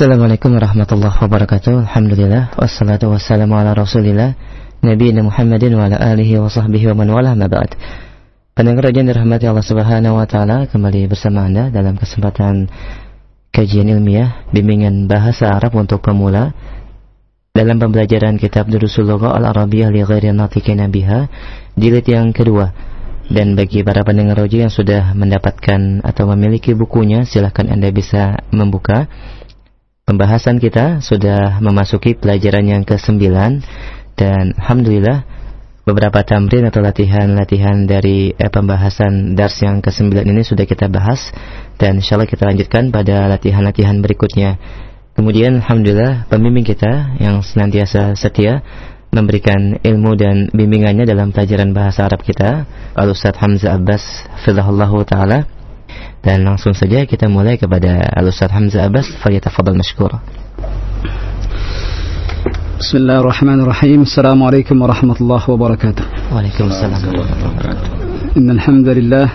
Assalamualaikum warahmatullahi wabarakatuh. Alhamdulillah wassalatu wassalamu ala Rasulillah Nabi Muhammadin wa ala alihi wa sahbihi wa man wala ma ba'd. Pendengar yang dirahmati Allah Subhanahu wa taala, kembali bersama Anda dalam kesempatan kajian ilmiah bimbingan bahasa Arab untuk pemula dalam pembelajaran kitab Durusul Al-Arabiyah li ghairi natiqina biha jilid yang kedua. Dan bagi para pendengar roji yang sudah mendapatkan atau memiliki bukunya, silahkan Anda bisa membuka Pembahasan kita sudah memasuki pelajaran yang ke-9 dan alhamdulillah beberapa tamrin atau latihan-latihan dari eh, pembahasan dars yang ke-9 ini sudah kita bahas dan insyaallah kita lanjutkan pada latihan-latihan berikutnya. Kemudian alhamdulillah pembimbing kita yang senantiasa setia memberikan ilmu dan bimbingannya dalam pelajaran bahasa Arab kita, Al-Ustaz Hamzah Abbas fidahullahu taala dan langsung saja kita mulai kepada Al-Ustaz Hamzah Abbas falyatafadhal mashkura. Bismillahirrahmanirrahim. Assalamualaikum warahmatullahi wabarakatuh. Waalaikumsalam warahmatullahi wabarakatuh. Innal hamdalillah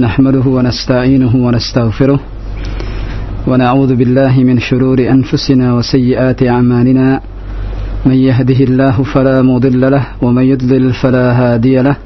nahmaduhu wa nasta'inuhu wa nastaghfiruh wa na'udzu billahi min shururi anfusina wa sayyiati a'malina. Man yahdihillahu fala mudilla lahu wa man yudlil fala hadiya lahu.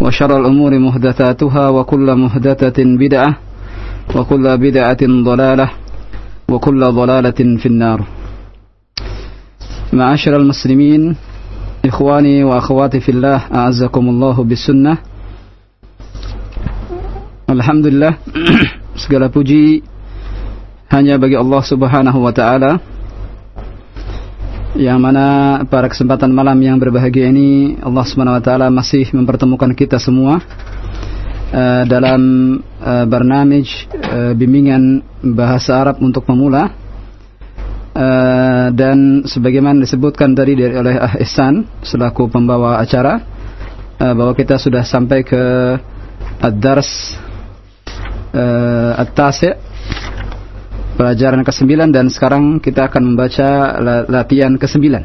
وشر الأمور محدثاتها وكل محدثة بدعة وكل بدعة ضلالة وكل ضلالة في النار. معاشر المسلمين إخواني وأخواتي في الله أعزكم الله بالسنة. Alhamdulillah segala puji hanya bagi Allah Subhanahu wa taala. Yang mana pada kesempatan malam yang berbahagia ini Allah Subhanahu wa taala masih mempertemukan kita semua uh, dalam uh, barnamij uh, bimbingan bahasa Arab untuk pemula. Uh, dan sebagaimana disebutkan tadi dari oleh Ah Ihsan selaku pembawa acara uh, bahwa kita sudah sampai ke ad-dars uh, at-tasi' pelajaran ke-9 dan sekarang kita akan membaca latihan ke-9. Uh,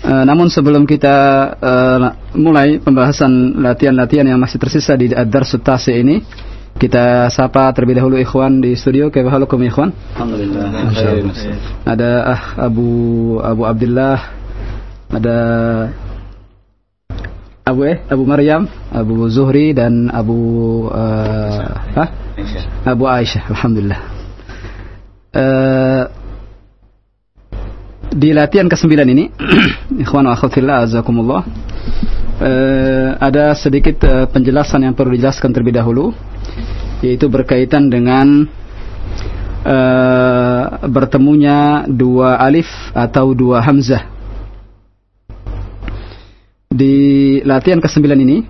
eh, namun sebelum kita uh, mulai pembahasan latihan-latihan yang masih tersisa di Ad-Dars ini, kita sapa terlebih dahulu ikhwan di studio. Kaifa halukum ikhwan? Alhamdulillah. Ada ah Abu Abu Abdullah, ada Abu eh Abu Maryam, Abu Zuhri dan Abu uh, Hah? Abu Aisyah, alhamdulillah. Uh, di latihan ke-9 ini, ikhwan wa akhwatillah azakumullah, uh, ada sedikit uh, penjelasan yang perlu dijelaskan terlebih dahulu, yaitu berkaitan dengan uh, bertemunya dua alif atau dua hamzah. Di latihan ke-9 ini,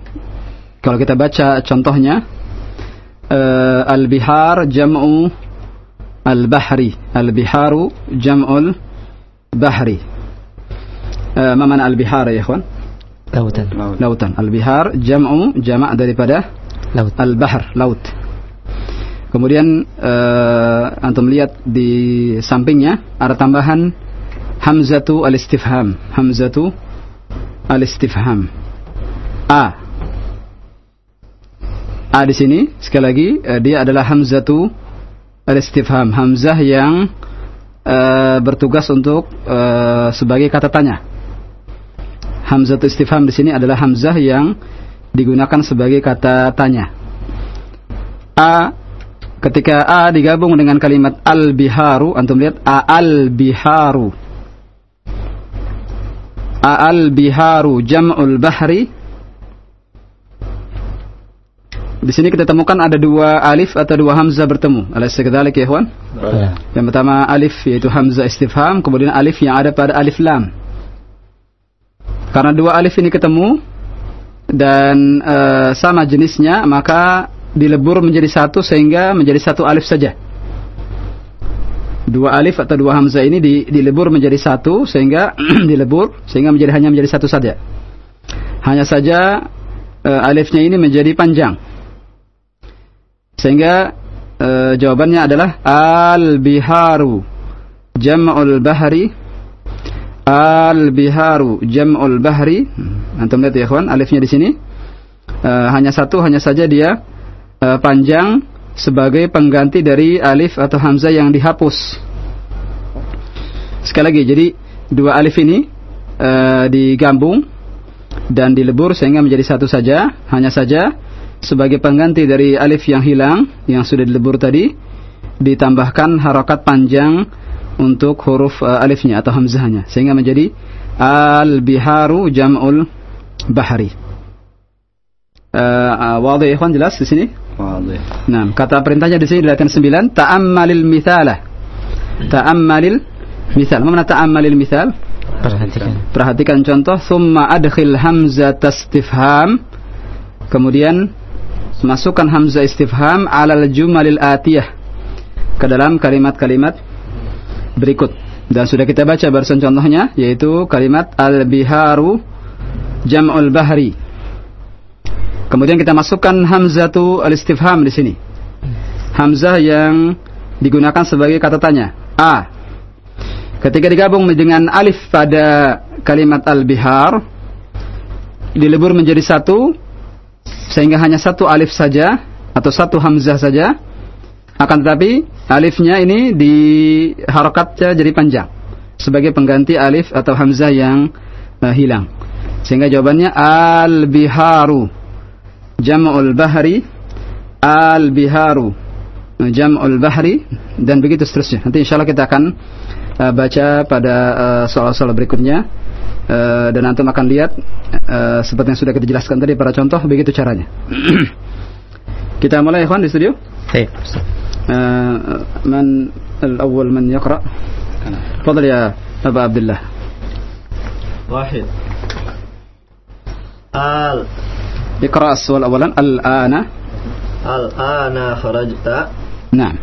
kalau kita baca contohnya, uh, al-bihar jam'u al-bahri. Al-biharu jam'ul bahri. Uh, ma mana al-bihar ya ikhwan? Lautan. Lautan. Al-bihar jam'u jama' daripada laut. Al-bahr laut. Kemudian uh, antum lihat di sampingnya ada tambahan hamzatu al-istifham. Hamzatu al-istifham a A di sini sekali lagi uh, dia adalah hamzatu al-istifham, hamzah yang uh, bertugas untuk uh, sebagai kata tanya. Hamzatu istifham di sini adalah hamzah yang digunakan sebagai kata tanya. A Ketika a digabung dengan kalimat al-biharu, antum lihat a al-biharu. A al-biharu jam'ul bahri. Di sini kita temukan ada dua alif atau dua hamzah bertemu. Alaysa kadzalik ya, ikhwan? Ya. Yang pertama alif yaitu hamzah istifham, kemudian alif yang ada pada alif lam. Karena dua alif ini ketemu dan e, sama jenisnya, maka dilebur menjadi satu sehingga menjadi satu alif saja. Dua alif atau dua hamzah ini di, dilebur menjadi satu sehingga dilebur sehingga menjadi hanya menjadi satu saja. Hanya saja e, alifnya ini menjadi panjang. Sehingga e, jawabannya adalah al-biharu jam'ul bahri al-biharu jam'ul bahri. Antum lihat ya kawan, alifnya di sini e, hanya satu hanya saja dia e, panjang sebagai pengganti dari alif atau hamzah yang dihapus. Sekali lagi, jadi dua alif ini e, digabung dan dilebur sehingga menjadi satu saja, hanya saja sebagai pengganti dari alif yang hilang yang sudah dilebur tadi ditambahkan harokat panjang untuk huruf uh, alifnya atau hamzahnya sehingga menjadi al biharu jam'ul bahari. Uh, uh, ya ikhwan jelas di sini? Wadih. Nah, kata perintahnya di sini dilihatkan sembilan ta'ammalil mithalah. Ta'ammalil misal. Apa makna ta'ammalil misal? Perhatikan. Perhatikan contoh thumma adkhil hamzah tastifham kemudian masukkan hamzah istifham alal jumalil atiyah ke dalam kalimat-kalimat berikut. Dan sudah kita baca barusan contohnya yaitu kalimat al-biharu jam'ul bahri. Kemudian kita masukkan hamzatu al-istifham di sini. Hamzah yang digunakan sebagai kata tanya. A. Ketika digabung dengan alif pada kalimat al-bihar dilebur menjadi satu sehingga hanya satu alif saja atau satu hamzah saja akan tetapi alifnya ini diharokatnya jadi panjang sebagai pengganti alif atau hamzah yang uh, hilang sehingga jawabannya al biharu jam'ul bahri al biharu jam'ul bahri dan begitu seterusnya nanti insyaallah kita akan uh, baca pada uh, soal-soal berikutnya Eh, dan antum akan lihat uh, seperti yang sudah kita jelaskan tadi para contoh begitu caranya. kita mulai ikhwan di studio. Baik. Uh, man al-awwal man yaqra? Fadal ya Abu Abdullah. Wahid. Al اقرأ السؤال أولا الآن الآن خرجت نعم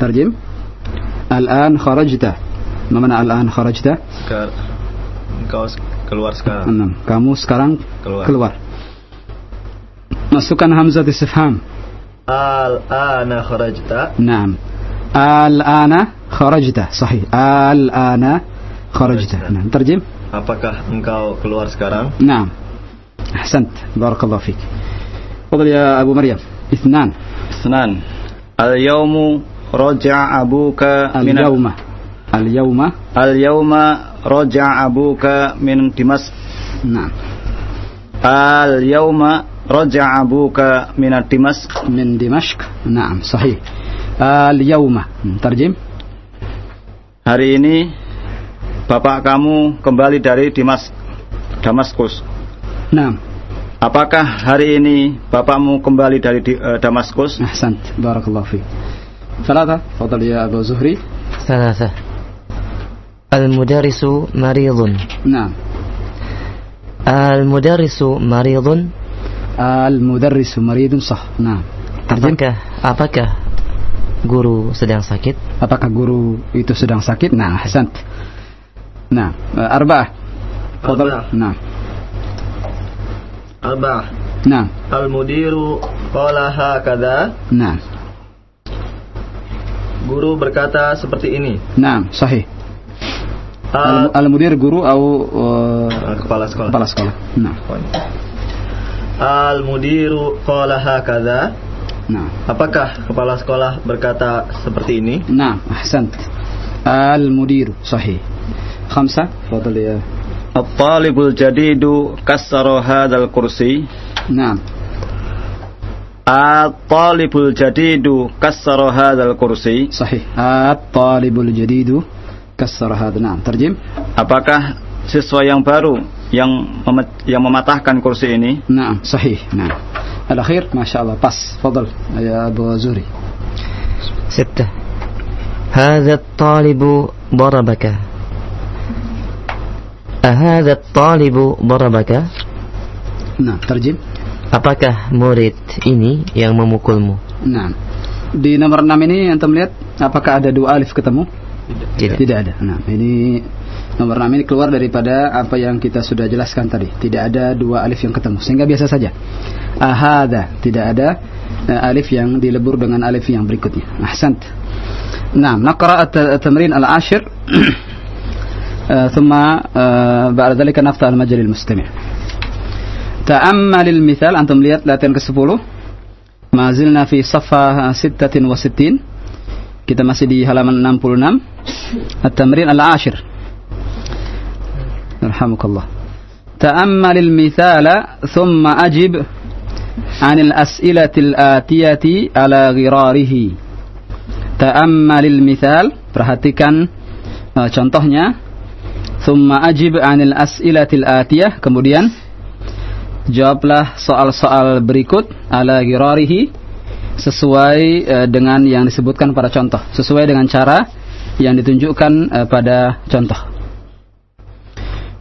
ترجم الآن خرجت ما معنى الآن خرجت Engkau keluar sekarang. Enam. Kamu sekarang keluar. keluar. Masukkan hamzah istifham. Al-ana kharajta. Naam. Al-ana kharajta. Sahih. Al-ana kharajta. Nah, terjem. Apakah engkau keluar sekarang? Naam. Barakallahu fik. Fadal ya Abu Maryam. Ithnan. Ithnan. Al-yawmu raja'a abuka min al-yawma. Al-yawma. Al-yawma raja abuka min Dimas. Nah. Al yauma raja abuka min Dimas. Min Dimashq. Naam, sahih. Al yauma. Terjem. Hari ini bapak kamu kembali dari Dimas Damaskus. Nah. Apakah hari ini bapakmu kembali dari uh, Damaskus? Hasan. barakallahu fi. Salata, fadal ya Abu Zuhri. Salata. Al-mudarrisu maridun. Nah. Al-mudarrisu maridun. Al-mudarrisu maridun sah. Nah. Apakah apakah guru sedang sakit? Apakah guru itu sedang sakit? Nah, Hasan. Nah, eh, arba. Fadal. Nah arba'ah nah al-mudiru qala hakadha nah guru berkata seperti ini nah sahih Al, al mudir guru atau uh, kepala sekolah. Kepala sekolah. Nah. Al mudiru qala hakadha. Nah. Apakah kepala sekolah berkata seperti ini? Nah, ahsant. Al mudir sahih. Khamsa, fadhal ya. At-talibul jadidu kassara hadzal kursi. Nah. At-talibul jadidu kassara hadzal kursi. صحيح الطالب الجديد كسر هذا نعم ترجم Apakah siswa yang baru yang memet- yang mematahkan kursi ini? نعم صحيح نعم الأخير ما شاء الله بس فضل يا أبو زوري ستة هذا الطالب ضربك ahadha talibu barabaka? Nah, terjem. Apakah murid ini yang memukulmu? Nah. Di nomor 6 ini yang terlihat apakah ada dua alif ketemu? Tidak. Tidak, ada. Nah, ini nomor 6 ini keluar daripada apa yang kita sudah jelaskan tadi. Tidak ada dua alif yang ketemu, sehingga biasa saja. Ahada, tidak ada uh, alif yang dilebur dengan alif yang berikutnya. Ahsant. Nah, naqra at-tamrin al-ashir آه، ثم آه، بعد ذلك نفتح المجال للمستمع تأمل المثال أنتم lihat latihan ke-10 ما زلنا في صفحة 66 kita masih di halaman 66 التمرين العاشر يرحمك الله تأمل المثال ثم أجب عن الأسئلة الآتية على غراره تأمل المثال perhatikan uh, contohnya Thumma ajib anil as'ilatil atiyah. Kemudian jawablah soal-soal berikut ala girarihi sesuai uh, dengan yang disebutkan pada contoh, sesuai dengan cara yang ditunjukkan uh, pada contoh.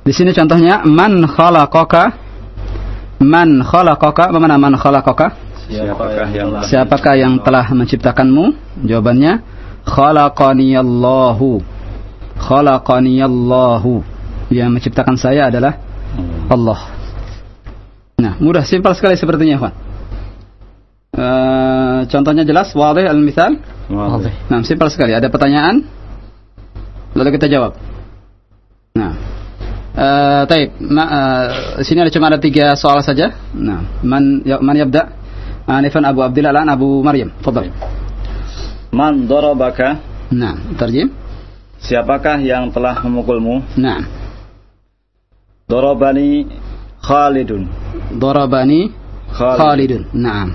Di sini contohnya man khalaqaka man khalaqaka apa mana man khalaqaka? Siapakah yang Siapakah yang telah menciptakanmu? Jawabannya khalaqaniyallahu. Khalaqaniyallahu. Yang menciptakan saya adalah Allah. Nah, mudah simpel sekali sepertinya, Ikhwan. Eh, contohnya jelas, wadih al-mithal. Wadih. Nah, simpel sekali. Ada pertanyaan, lalu kita jawab. Nah, eh, taib. Ma, eh, sini ada cuma ada tiga soal saja. Nah, man ya, man yabda? Anifan Abu Abdillah Abu Maryam. Fadal. Man darabaka? Nah, terjem. Siapakah yang telah memukulmu? Nah, Darabani Khalidun. darabani Khalid. Khalidun. Naam.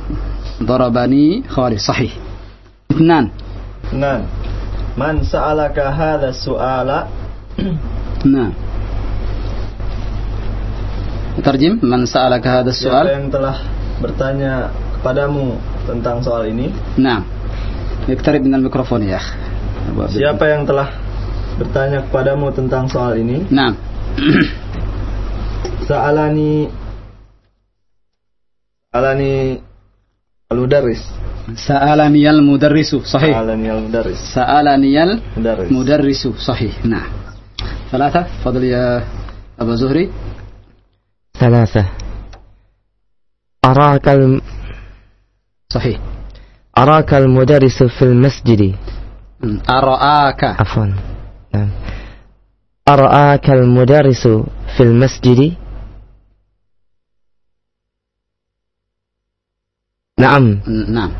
Darabani Khalid. Sahih. Ithnan. Nah, man sa'alaka hadha su'ala Nah. Terjem. Man sa'alaka hadha Siapa soal. yang telah bertanya kepadamu tentang soal ini? Nah. Iktarib dengan mikrofon ya. Siapa yang telah bertanya kepadamu tentang soal ini? Nah. Sa'alani Sa'alani al-mudarris. Sa'alani al-mudarrisu. Sahih. Sa'alani al-mudarris. Sa'alani Mudarris. al-mudarrisu. Sahih. Nah. ثلاثة فضل يا أبا زهري ثلاثة أراك الم... صحيح أراك المدرس في المسجد أرآك عفوا Nah, ara'aka al-mudarisu fil masjidi? Naam. Naam.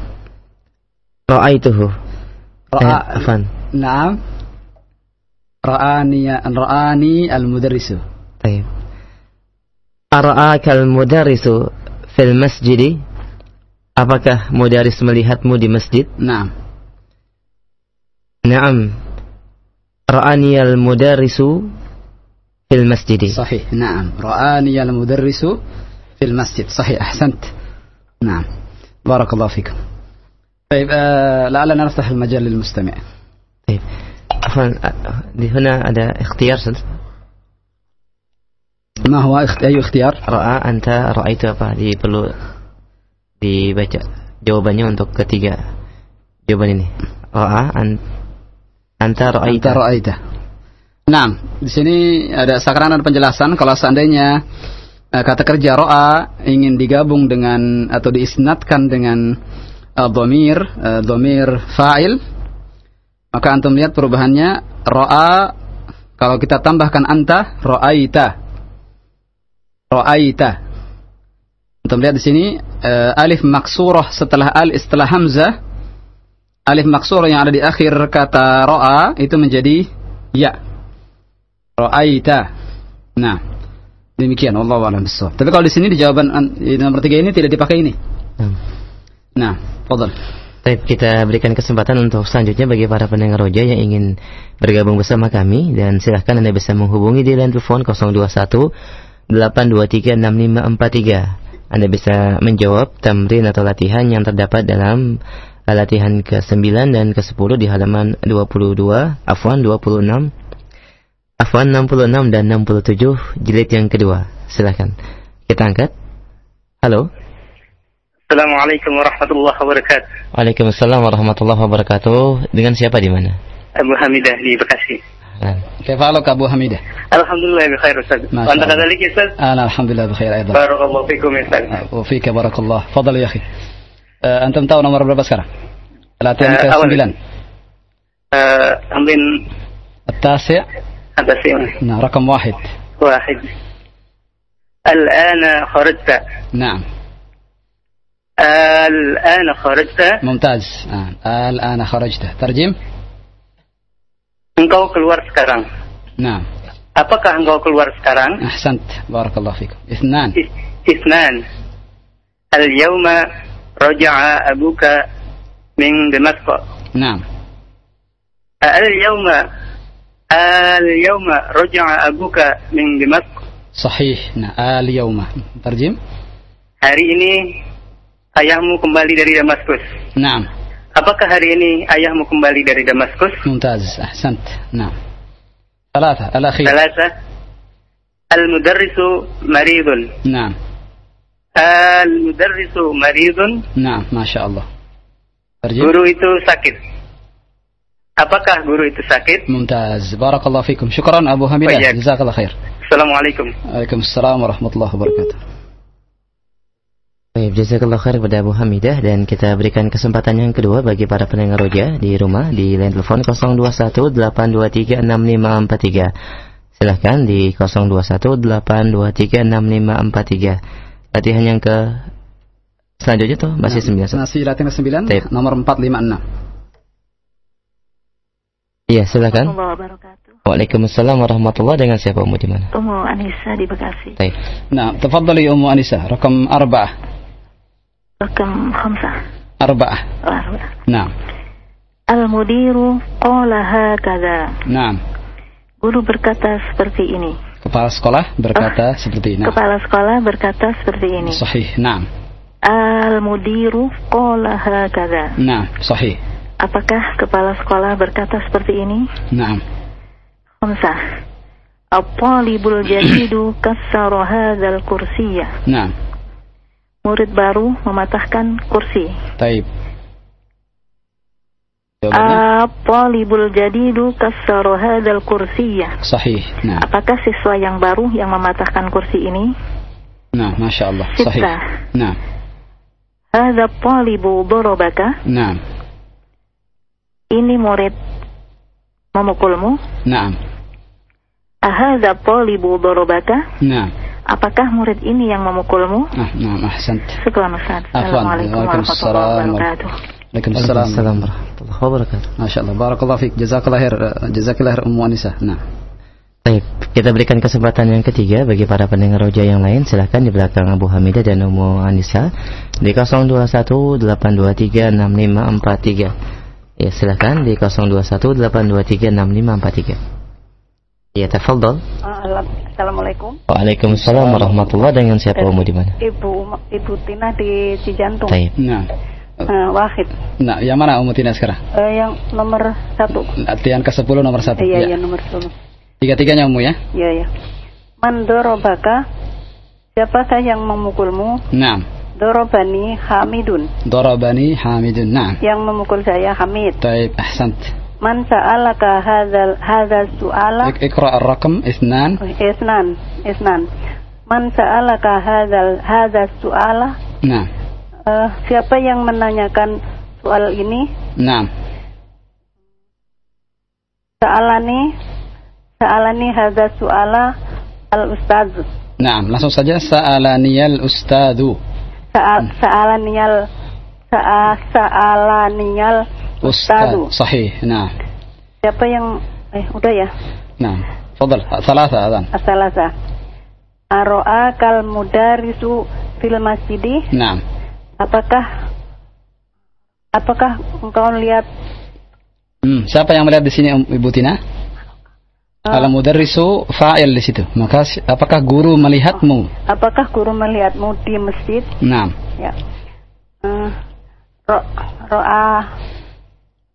Ra'aituhu. Ra'a eh, afan. Naam. Ra'ani ra'ani al-mudarrisu. Baik. Ara'aka al-mudarrisu fil masjidi? Apakah mudaris melihatmu di masjid? Naam. Naam Ra'ani al-mudarrisu fil masjid. صحيح نعم رآني المدرس في المسجد صحيح أحسنت نعم بارك الله فيكم طيب آه لعلنا نفتح المجال للمستمع طيب. Afwan, di huna ada ikhtiyar Ustaz. ما هو اخت... أي اختيار Ra'a anta ra'aitu apa? Di perlu dibaca jawabannya untuk ketiga jawaban ini. Ra'a an, Antara Aita. Antara Aida. Nah, di sini ada sekarang ada penjelasan kalau seandainya eh, kata kerja roa ingin digabung dengan atau diisnatkan dengan eh, uh, domir, uh, eh, domir fa'il, maka antum lihat perubahannya roa kalau kita tambahkan anta roaita, roaita. Antum lihat di sini uh, alif maksurah setelah al istilah hamzah alif maksurah yang ada di akhir kata ro'a itu menjadi ya. Ra'aita. Nah, demikian Allah alam bissawab. Tapi kalau di sini di jawaban di nomor tiga ini tidak dipakai ini. Hmm. Nah, fadal. Baik, kita berikan kesempatan untuk selanjutnya bagi para pendengar roja yang ingin bergabung bersama kami dan silahkan Anda bisa menghubungi di line telepon 021 823 6543. Anda bisa menjawab tamrin atau latihan yang terdapat dalam latihan ke-9 dan ke-10 di halaman 22, afwan 26, afwan 66 dan 67 jilid yang kedua. Silahkan. Kita angkat. Halo. Assalamualaikum warahmatullahi wabarakatuh. Waalaikumsalam warahmatullahi wabarakatuh. Dengan siapa di mana? Abu Hamidah di Bekasi. كيف حالك أبو حميدة؟ الحمد لله بخير أستاذ. ما شاء وأنت الله. كذلك يا أستاذ؟ أنا الحمد لله بخير أيضا بارك الله فيكم يا أستاذ. وفيك بارك الله فضل يا أخي آه، أنت tahu nomor berapa sekarang? Latihan أولا. ke-9 آه، تمرين التاسع التاسع نعم رقم واحد واحد. الآن خرجت. نعم الآن خرجت. ممتاز آه. الآن خرجت ترجم Engkau keluar sekarang. نعم Apakah engkau keluar sekarang? أحسنت بارك الله فيكم اثنان اثنان. اليوم رجع أبوك من دمشق. نعم اليوم اليوم رجع أبوك من دمشق. صحيح نعم اليوم ترجم Hari ini ayahmu kembali dari Damaskus. نعم Apakah hari ini ayahmu kembali dari Damaskus? ممتاز أحسنت نعم ثلاثة الأخير ثلاثة المدرس مريض نعم Al-mudarrisu maridun. Nah, Masya Allah. Terjim. Guru itu sakit. Apakah guru itu sakit? Mumtaz. Barakallahu fikum. Syukran Abu Hamidah. Jazakallah khair. Assalamualaikum. Waalaikumsalam warahmatullahi wabarakatuh. Baik, jazakallah khair kepada Abu Hamidah dan kita berikan kesempatan yang kedua bagi para pendengar roja di rumah di line telepon 0218236543. Silahkan di 0218236543 latihan yang ke selanjutnya tuh masih nah, sembilan. Masih latihan ke sembilan. Nomor empat lima enam. Iya silakan. Waalaikumsalam warahmatullah. dengan siapa Umu di mana? Umu Anissa di Bekasi. Taip. Nah, tafadhali Umu Anissa, rakam arba. Rakam khamsah. Arba'ah. Nah. Al-mudiru qala hakadha. Nah. Guru berkata seperti ini. Kepala sekolah berkata oh, seperti ini. Kepala sekolah berkata seperti ini. Sahih. Naam. Al-mudiru qala hakadha. Naam, sahih. Apakah kepala sekolah berkata seperti ini? Naam. Khamsa. At-talibul jadidu kassara hadzal kursiyya. Naam. Murid baru mematahkan kursi. Taib. Ah, talibul jadidu dal kursi ya. Sahih. Nah. Apakah siswa yang baru yang mematahkan kursi ini? Nah, Masya Allah. Sita. Sahih. Nah. Ada talibu dorobaka. Nah. Ini murid memukulmu? Nah. Ahadha talibu dorobaka? Nah. Apakah murid ini yang memukulmu? Nah, nah, ahsant. Syukur, Ahsan. Assalamualaikum warahmatullahi wabarakatuh. Waalaikumsalam. Waalaikumsalam warahmatullahi wabarakatuh. Masyaallah. Barakallahu fiik. Jazakallahu khair. Jazakallahu khair Ummu Anisa. Nah. Baik, kita berikan kesempatan yang ketiga bagi para pendengar roja yang lain. Silahkan di belakang Abu Hamidah dan Ummu Anisa di 0218236543. Ya, silahkan di 0218236543. Ya, tafadhol. Assalamualaikum. Waalaikumsalam warahmatullahi dengan siapa eh, Umu di mana? Ibu Ibu Tina di Cijantung. Baik. Nah. Eh, Wahid. Nah, yang mana Ummu Tina sekarang? Uh, yang nomor satu. Latihan ke sepuluh nomor satu. Iya, ya. iya nomor sepuluh. Tiga-tiganya Ummu ya? Iya, iya. Mandorobaka, siapa saya yang memukulmu? Nah. Dorobani Hamidun. Dorobani Hamidun, Nah. Yang memukul saya Hamid. Taib, ahsan. Man sa'alaka hadzal hadzal su'ala? Ik Ikra ar-raqam isnan. Oh, isnan, isnan. Man sa'alaka hadzal hadzal su'ala? Naam uh, siapa yang menanyakan soal ini? Nah. Sa'alani Sa'alani hadza su'ala al-ustaz. Nah, langsung saja saalani al ustadu. Sa'al, hmm. sa'alaniyal sa'a, sa'alaniyal ustadu. Sahih. Nah. Siapa yang eh udah ya? Nah. Fadal, salasa adzan. Salasa. Aro'a kal mudarisu fil masjidi. Nah. Apakah apakah engkau lihat Hmm, siapa yang melihat di sini Ibu Tina? eh, Al mudarrisu fa'il di situ. Maka apakah guru melihatmu? apakah guru melihatmu di masjid? Nah, Ya. Eh, ro roa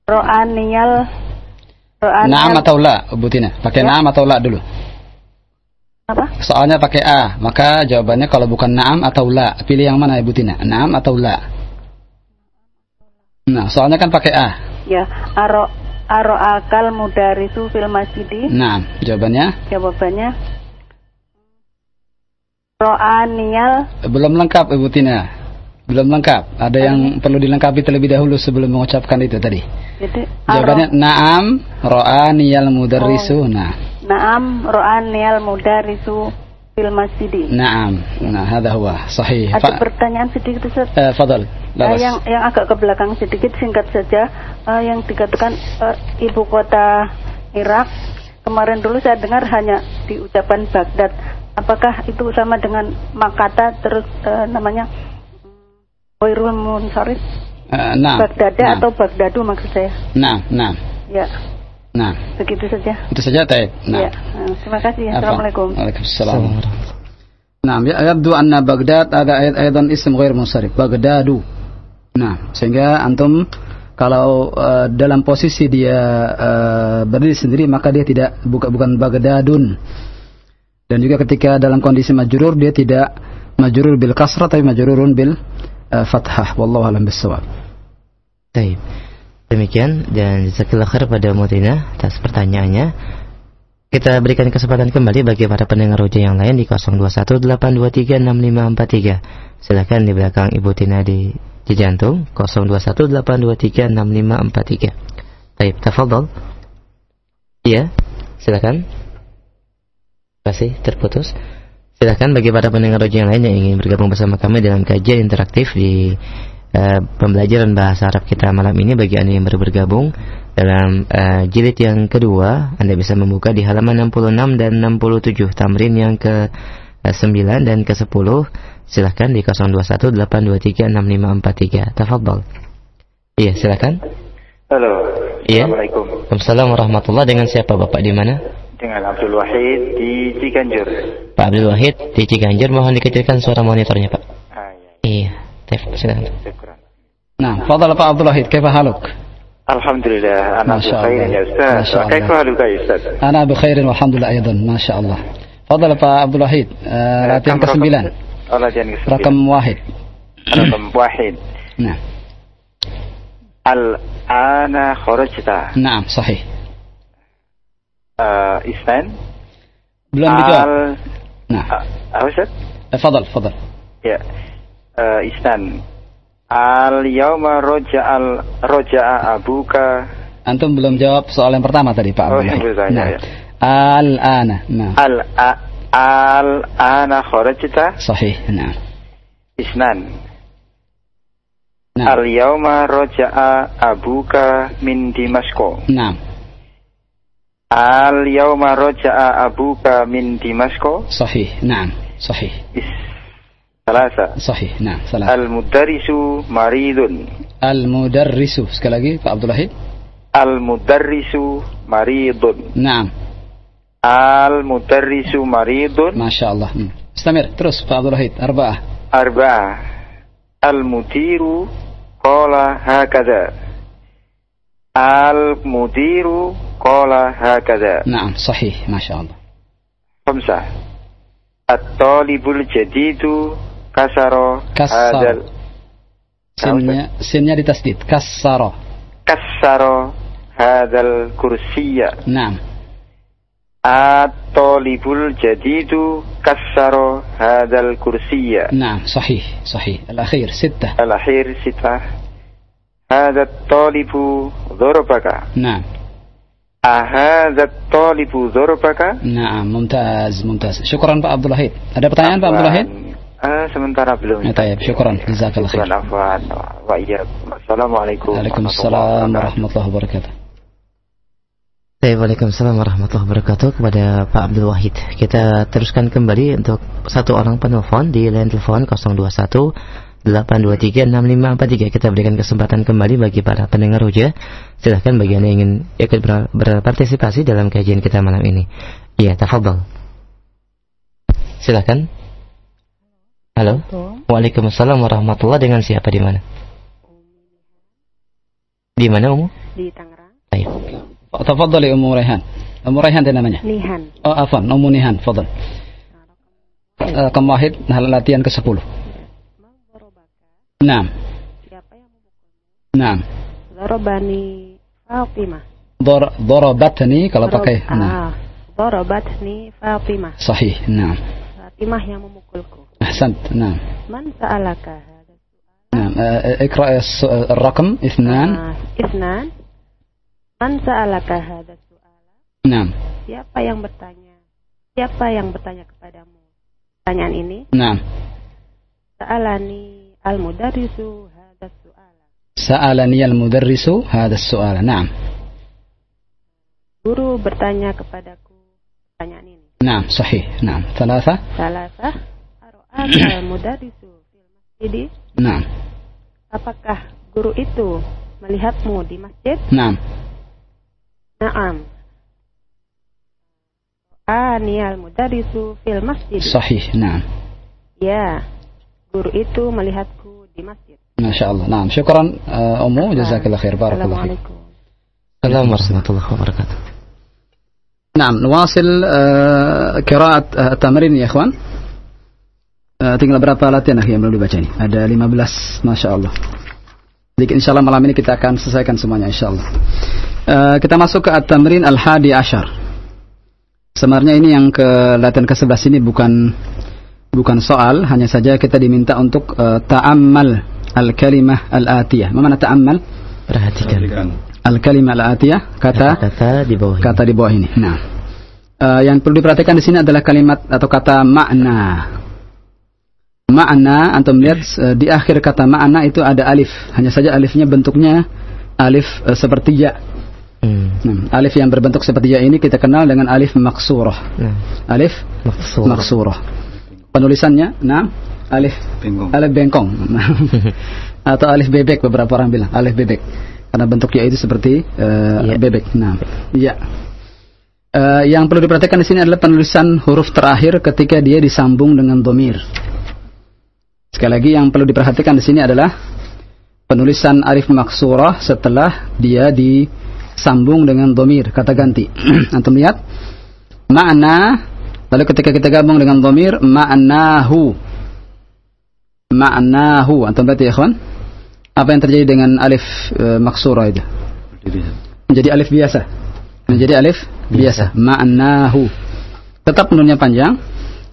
roa niyal roa naam atau la, Ibu Tina? Pakai Ya. naam atau la dulu. Apa? Soalnya pakai a, maka jawabannya kalau bukan naam atau la, pilih yang mana Ibu Tina? Naam atau la? Nah, soalnya kan pakai a. Ya, aro aro akal mudarisu fil masjidi. Nah, jawabannya Jawabannya roa niyal belum lengkap Ibu Tina. Belum lengkap. Ada yang perlu dilengkapi terlebih dahulu sebelum mengucapkan itu tadi. jadi Jawabannya naam ro'a niyal mudarrisu. Nah, naam roa niyal mudarisu fil masjidi. naam. Nah, hadha huwa sahih. Ada pertanyaan sedikit Ustaz. eh, fadal. Labas. yang yang agak ke belakang sedikit singkat saja Eh, yang dikatakan eh, ibu kota Irak kemarin dulu saya dengar hanya di ucapan Baghdad apakah itu sama dengan Makata terus eh, namanya Wairul Munsarif Eh, nah, Baghdada nah, atau Baghdadu maksud saya nah, nah, ya Nah. Begitu saja. Itu saja, Teh. Nah. Ya. Terima kasih. Ya. Assalamualaikum. Waalaikumsalam. Nah, ya yabdu anna Baghdad ada ayat-ayatan isim ghair munsarif. Baghdadu. Nah, sehingga antum kalau uh, dalam posisi dia uh, berdiri sendiri maka dia tidak buka, bukan bagdadun dan juga ketika dalam kondisi majurur dia tidak majurur bil kasrah tapi majrurun bil uh, fathah wallahu alam bisawab. Baik. Demikian dan jazakallahu khair pada Mutina atas pertanyaannya. Kita berikan kesempatan kembali bagi para pendengar roja yang lain di 0218236543. Silakan di belakang Ibu Tina di Cijantung 0218236543. Baik, tafadhol. Iya, silakan. Kasih, terputus. Silakan bagi para pendengar roja yang lain yang ingin bergabung bersama kami dalam kajian interaktif di eh, pembelajaran bahasa Arab kita malam ini bagi Anda yang baru bergabung dalam eh, jilid yang kedua Anda bisa membuka di halaman 66 dan 67 tamrin yang ke 9 dan ke 10 silahkan di 0218236543 tafadhol iya silakan Halo. Iya. Assalamualaikum. Waalaikumsalam warahmatullahi dengan siapa Bapak di mana Dengan Abdul Wahid di Ciganjur. Pak Abdul Wahid di Ciganjur mohon dikecilkan suara monitornya Pak Ah, ya. iya طيب شكرا. نعم فضل أبو عبد الله كيف حالك؟ الحمد لله أنا بخير يا أستاذ. كيف حالك يا أستاذ؟ أنا بخير والحمد لله أيضا ما شاء الله. فضل أبو عبد Wahid latihan 9 رقم واحد. رقم واحد. نعم. الآن خرجت. نعم صحيح. آه، إثنان. belum dijawab. Nah, apa Ustaz? Fadal, Uh, isnan. Al-yawma roja'al roja'a abuka Antum belum jawab soal yang pertama tadi, Pak Oh, Abdul yang bertanya, Nah, ya. Al-ana. Nah, al a- al ana kharajta sahih. Nah. isnan Nah. al yauma raja'a abuka min dimasko Nah, al yauma raja'a abuka min dimasko sahih. Nah, sahih. is salasa Sahih. Nah, salah. al mudarrisu maridun Al-mudarrisu. Sekali lagi, Pak Abdul Wahid. al mudarrisu maridun Naam. al mudarrisu maridun Masya Allah. Hmm. Istamir. Terus, Pak Abdul Wahid. Arba'ah. arba'ah al mudiru qala hakada al mudiru qala hakada Naam, sahih. Masya Allah. خمسة الطالب الجديد kasaro. Kasar sinnya sinnya ditasdid kasaro kasaro hadal kursiya. Naam. At-talibul jadidu. Kasaro hadal kursiya. Naam, sahih, sahih. Al-akhir, sittah. Al-akhir, sittah. Hadat talibu dhorbaka Naam. Ahadha talibu dhorbaka Naam, mumtaz, mumtaz. Syukuran Pak Abdulahid. Ada pertanyaan Pak Abdulahid? Ah, sementara belum. Ya, tayyib. Syukran. Jazakallah khair. Afwan. Wa iyyakum. Assalamualaikum. Waalaikumsalam warahmatullahi wabarakatuh Waalaikumsalam warahmatullahi wabarakatuh kepada Pak Abdul Wahid. Kita teruskan kembali untuk satu orang penelpon di line telepon 021 8236543 kita berikan kesempatan kembali bagi para pendengar Roja. Silahkan bagi Anda yang ingin ikut ber- berpartisipasi dalam kajian kita malam ini. Iya, tafadhol. Silahkan. Halo. Waalaikumsalam warahmatullah dengan siapa di mana? Di mana Umu? Di Tangerang. Baik. Tafadhali Ummu Raihan. Ummu Raihan namanya? Nihan. Oh, afan, Umu Nihan, fadhal. Uh, Kamu hal latihan ke-10. Iya. Naam. Siapa yang memukulnya? Naam. Darabani Fatimah. Dor dorobatni kalau Dorob pakai. Nah. Dorobatni Fatimah. Sahih. Naam. Fatimah yang memukulku. أحسنت نعم Man sa'alaka hada? نعم آه، اقرأ الس- الرقم اثنان Ah, Isnan. Man sa'alaka hada su'ala? نعم Siapa yang bertanya? Siapa yang bertanya kepadamu? Pertanyaan ini, نعم sa'alani al-mudarrisu hada su'ala. سألني المدرس هذا السؤال نعم Guru bertanya kepadaku pertanyaan ini. نعم صحيح نعم ثلاثة Salasah, aro'aka al-mudarrisu fil masjidi? نعم Apakah guru itu melihatmu di masjid? نعم Naam. Aniyal mudarisu fil masjid. صحيح نعم Ya, guru itu melihatku di masjid. ما شاء الله نعم شكرا آه، أمو جزاك الله خير بارك الله فيك Assalamualaikum. Assalamualaikum warahmatullahi wabarakatuh. نعم نواصل آه، قراءة آه، التمرين يا إخوان آه، tinggal berapa latihan yang belum dibaca ini ada 15 Masya Allah jadi insya Allah malam ini kita akan selesaikan semuanya insya Allah Eh, kita masuk ke at-tamrin al-hadi ashar sebenarnya ini yang ke latihan ke-11 ini bukan bukan soal hanya saja kita diminta untuk eh, ta'ammal al-kalimah al-atiyah mana ta'ammal Perhatikan al-kalimah al-atiyah kata kata di bawah. ini. kata di bawah ini. Nah, eh, yang perlu diperhatikan di sini adalah kalimat atau kata makna. Makna, antum lihat eh, di akhir kata makna itu ada alif. Hanya saja alifnya bentuknya alif eh, seperti ya. Hmm. Nah, alif yang berbentuk seperti ya ini kita kenal dengan alif maksurah. Nah, Alif maksud. maksurah. Penulisannya, nah, alif Bengkong. alif bengkong atau alif bebek beberapa orang bilang alif bebek karena bentuknya itu seperti eh, Iya. bebek. Nah, iya. Eh, yang perlu diperhatikan di sini adalah penulisan huruf terakhir ketika dia disambung dengan domir. Sekali lagi yang perlu diperhatikan di sini adalah penulisan alif maksurah setelah dia disambung dengan domir kata ganti. Antum lihat. Makna lalu ketika kita gabung dengan domir maknahu maknahu antum lihat ya ikhwan? Apa yang terjadi dengan alif e, maksurah itu? Menjadi alif biasa. Menjadi alif biasa. Maknahu tetap nunnya panjang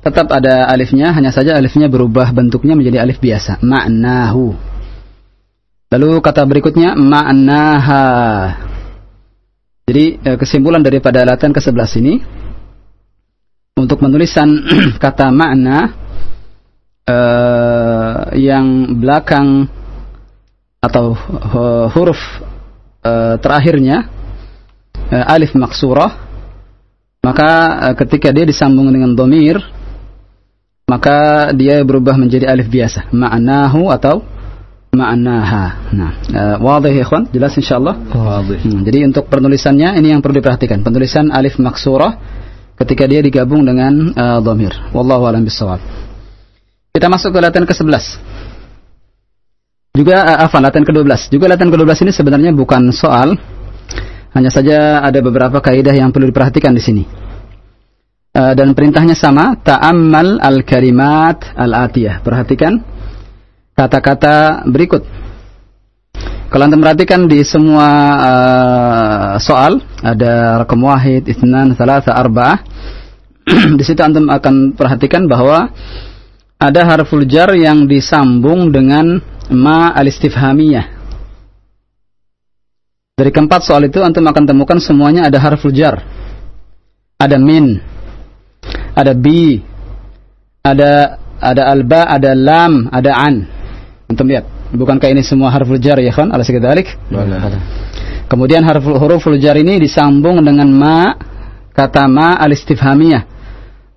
tetap ada alifnya hanya saja alifnya berubah bentuknya menjadi alif biasa. Maknahu lalu kata berikutnya maknaha jadi eh, kesimpulan daripada latihan ke-11 ini untuk menulisan kata makna eh, yang belakang atau huruf eh, terakhirnya eh, alif maksurah maka eh, ketika dia disambung dengan domir maka dia berubah menjadi alif biasa. Ma'nahu atau ma'naha. Nah eh, wadih ya ikhwan? Jelas insyaallah? Hmm, jadi untuk penulisannya ini yang perlu diperhatikan. Penulisan alif maksurah ketika dia digabung dengan eh, domir wallahu alam bisawab kita masuk ke latihan ke-11 juga uh, apa latihan ke-12 juga latihan ke-12 ini sebenarnya bukan soal. Hanya saja ada beberapa kaidah yang perlu diperhatikan di sini Eh, dan perintahnya sama ta'ammal al-kalimat al-atiyah perhatikan kata-kata berikut kalau anda perhatikan di semua uh, soal ada rakam wahid, isnan, thalatha, arba'ah di situ antum akan perhatikan bahwa ada harful jar yang disambung dengan ma al-istifhamiyah. Dari keempat soal itu antum akan temukan semuanya ada harful jar. Ada min, ada bi, ada ada alba, ada lam, ada an. Antum lihat, bukankah ini semua harful jar ya kan? Ala sekadalik? Kemudian harful huruful jar ini disambung dengan ma kata ma al-istifhamiyah.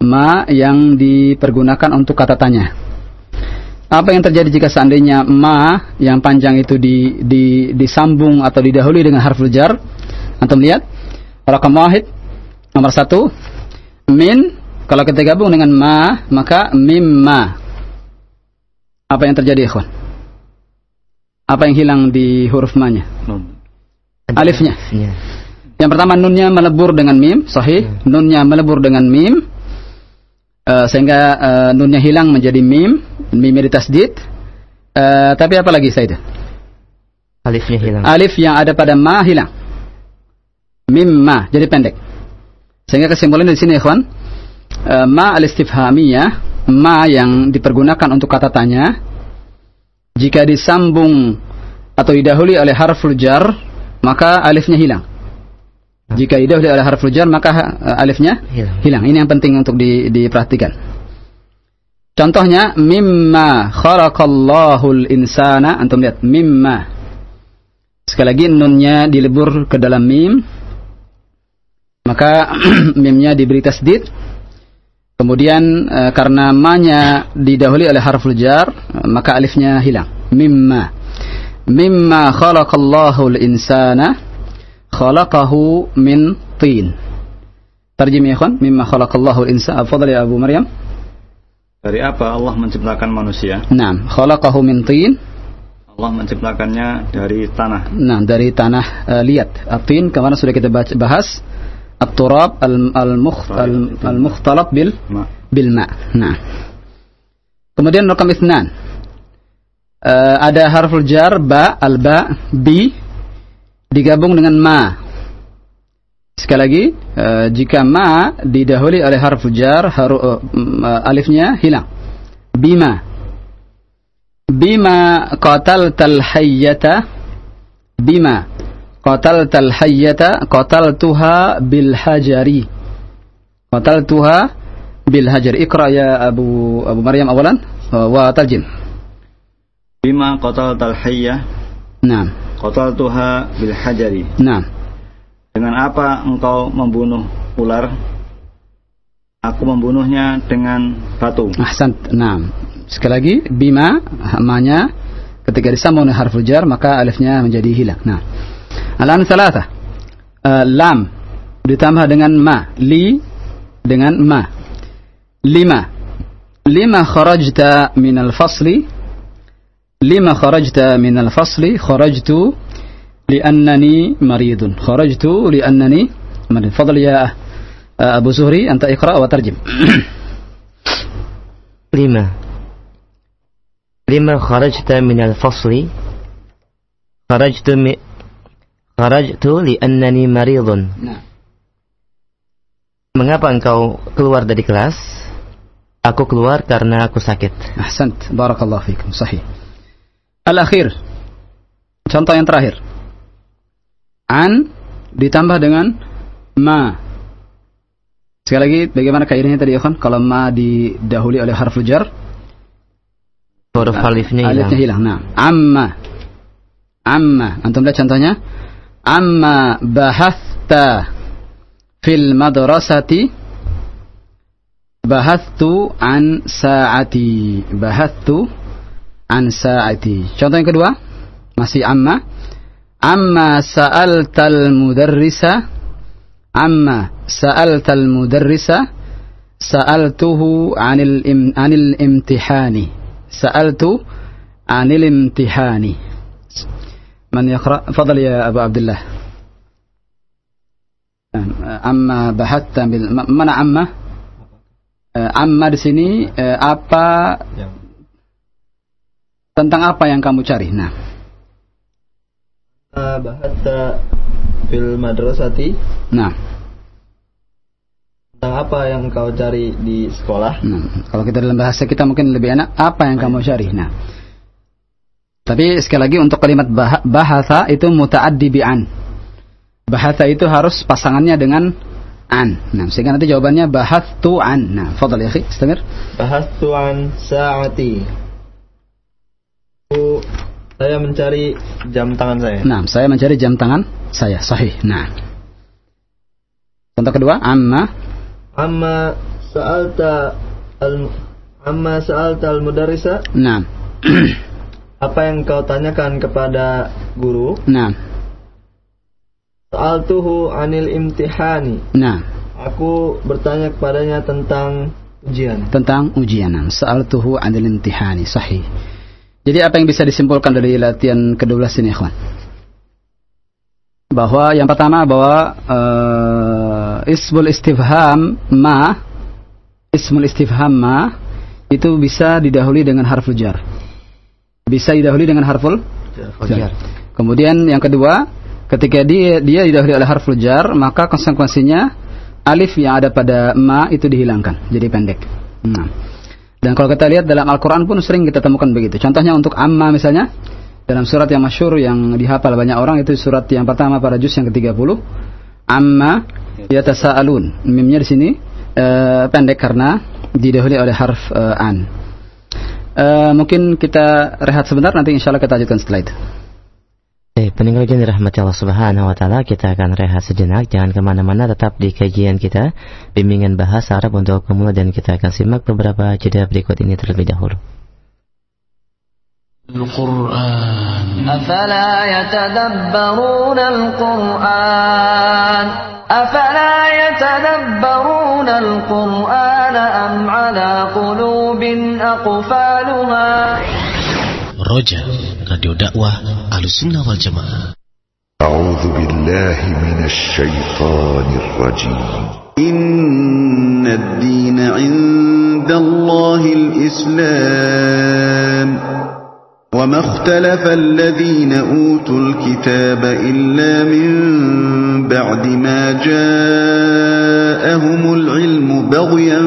Ma yang dipergunakan untuk kata tanya. apa yang terjadi jika seandainya ma yang panjang itu di, di, disambung atau didahului dengan harful jar? Antum lihat. Rakam wahid. Nomor satu. Min. Kalau kita gabung dengan ma, maka mimma. Apa yang terjadi, ikhwan? Apa yang hilang di huruf ma-nya? Nun. Alifnya. Ya. Yang pertama nunnya melebur dengan mim, sahih. Nunnya melebur dengan mim. Eh, sehingga eh, nunnya hilang menjadi mim, mimnya ditasdid. Eh, tapi apa lagi Said? Alifnya hilang. Alif yang ada pada ma hilang. Mimma jadi pendek. Sehingga kesimpulan di sini ikhwan, eh, ma al-istifhamiyah, ma yang dipergunakan untuk kata tanya jika disambung atau didahului oleh harful jar, maka alifnya hilang. Jika didahului oleh harful jar, maka eh, alifnya Hilang. hilang. Ini yang penting untuk di- diperhatikan. Contohnya mimma khalaqallahul insana. Antum lihat mimma. Sekali lagi nunnya dilebur ke dalam mim. Maka mimnya diberi tasdid. Kemudian eh, karena ma-nya didahului oleh harful jar, eh, maka alifnya hilang. Mimma. Mimma khalaqallahul insana khalaqahu min tin. Terjemah ya, ikhwan. Mimma khalaqallahul insana. Afadhal ya Abu Maryam. Dari apa Allah menciptakan manusia? Naam, khalaqahu min tin. Allah menciptakannya dari tanah. Nah, dari tanah uh, liat. Atin kemarin sudah kita bahas. Al-mukhtalab bil bil ma. Nah. Kemudian rakam isnan. Eh, ada harful jar ba al-ba bi digabung dengan ma. Sekali lagi, eh, jika ma didahului oleh harful jar, haru, mm, eh, alifnya hilang. Bima. Bima qataltal hayyata bima qataltal hayyata qataltuha bil hajari. Qataltuha bil hajar. Iqra ya Abu Abu Maryam awalan uh, wa tarjim. Bima qatal talhayyah Naam. qataltuha bil hajari. Naam. Dengan apa engkau membunuh ular? Aku membunuhnya dengan batu. Ahsan. Naam. Sekali lagi bima hamanya ketika disambung dengan harful jar maka alifnya menjadi hilang. Nah. Alam salata. Uh, eh, lam ditambah dengan ma. Li dengan ma. Lima. Lima kharajta minal fasli. Lima kharajta minal fasli. Kharajtu liannani maridun. Kharajtu liannani marid. Fadl ya uh, Abu Zuhri. Anta ikra wa tarjim. Lima. Lima kharajta minal fasli. Kharajtu Kharajtu li'annani maridun. Nah. Mengapa engkau keluar dari kelas? Aku keluar karena aku sakit. Ahsant. Barakallahu fikum. Sahih. Al-akhir. Contoh yang terakhir. An ditambah dengan ma. Sekali lagi bagaimana kaidahnya tadi Ikhwan? Kalau ma didahului oleh harf jar huruf alifnya hilang. Hilang. Nah, amma. Amma. Antum lihat contohnya? Amma bahasta fil madrasati bahastu an saati bahastu an saati. Contoh yang kedua masih amma. Amma sa'altal mudarrisa amma sa'altal mudarrisa sa'altuhu anil im, anil imtihani. Sa'altu anil imtihani من يقرأ فضل يا أبو عبد الله أما بحثت بال... mana amma amma di sini eh, apa tentang apa yang kamu cari nah bahatta fil madrasati nah tentang apa yang kau cari di sekolah Nah, kalau kita dalam bahasa kita mungkin lebih enak apa yang kamu cari. Nah, tapi sekali lagi untuk kalimat bah bahasa itu mutaaddi bi an. Bahasa itu harus pasangannya dengan an. Nah, sehingga nanti jawabannya bahastu an. Nah, fadal ya akhi, istamir. bahastu an saati saya mencari jam tangan saya Nah, saya mencari jam tangan saya. Sahih. Nah. Contoh kedua, amma. amma sa'alta al amma sa'alta al mudarrisa Nah, Apa yang kau tanyakan kepada guru? Nah, Sa'altuhu anil imtihani. nah, Aku bertanya kepadanya tentang ujian. tentang ujianan. Sa'altuhu 'anil imtihani. Sahih. Jadi apa yang bisa disimpulkan dari latihan ke-12 ini, ikhwan? Bahwa yang pertama bahwa eh, ismul istifham ma ismul istifham ma itu bisa didahului dengan harful jar. Bisa didahului dengan harful jar. Kemudian yang kedua, ketika dia dia didahului oleh harful jar, maka konsekuensinya alif yang ada pada ma itu dihilangkan, jadi pendek. Nah. Dan kalau kita lihat dalam Al-Quran pun sering kita temukan begitu. Contohnya untuk amma misalnya, dalam surat yang masyur yang dihafal banyak orang itu surat yang pertama pada juz yang ke-30. Amma yatasaalun. Mimnya di sini eh, pendek karena didahului oleh harf eh, an. Eh, mungkin kita rehat sebentar nanti insya Allah kita lanjutkan setelah itu. Baik, pendengar yang dirahmati Allah Subhanahu wa taala, kita akan rehat sejenak, jangan ke mana-mana, tetap di kajian kita, bimbingan bahasa Arab untuk pemula dan kita akan simak beberapa jeda berikut ini terlebih dahulu. القرآن. أفلا يتدبرون القرآن؟ أفلا يتدبرون القرآن أم على قلوب أقفالها؟ Roja, Radio Dakwah Ahlussunnah wal Jamaah. أعوذ بالله من الشيطان الرجيم. إن الدين عند الله الإسلام. وما اختلف الذين أوتوا الكتاب إلا من بعد ما جاءهم العلم بغيا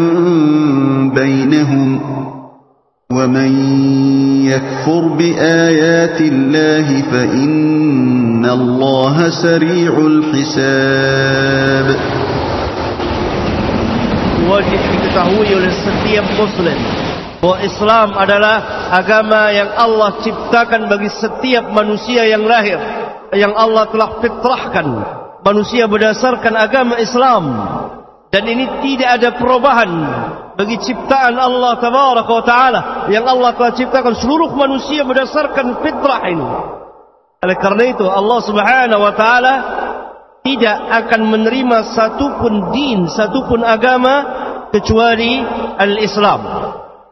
بينهم ومن يكفر بآيات الله فإن الله سريع الحساب. Wajib diketahui oleh setiap muslim. Bahwa Islam adalah agama yang Allah ciptakan bagi setiap manusia yang lahir yang Allah telah fitrahkan manusia berdasarkan agama Islam dan ini tidak ada perubahan bagi ciptaan Allah tabaraka wa taala yang Allah telah ciptakan seluruh manusia berdasarkan fitrah ini oleh karena itu Allah subhanahu wa taala tidak akan menerima satupun din, satupun agama kecuali al-Islam.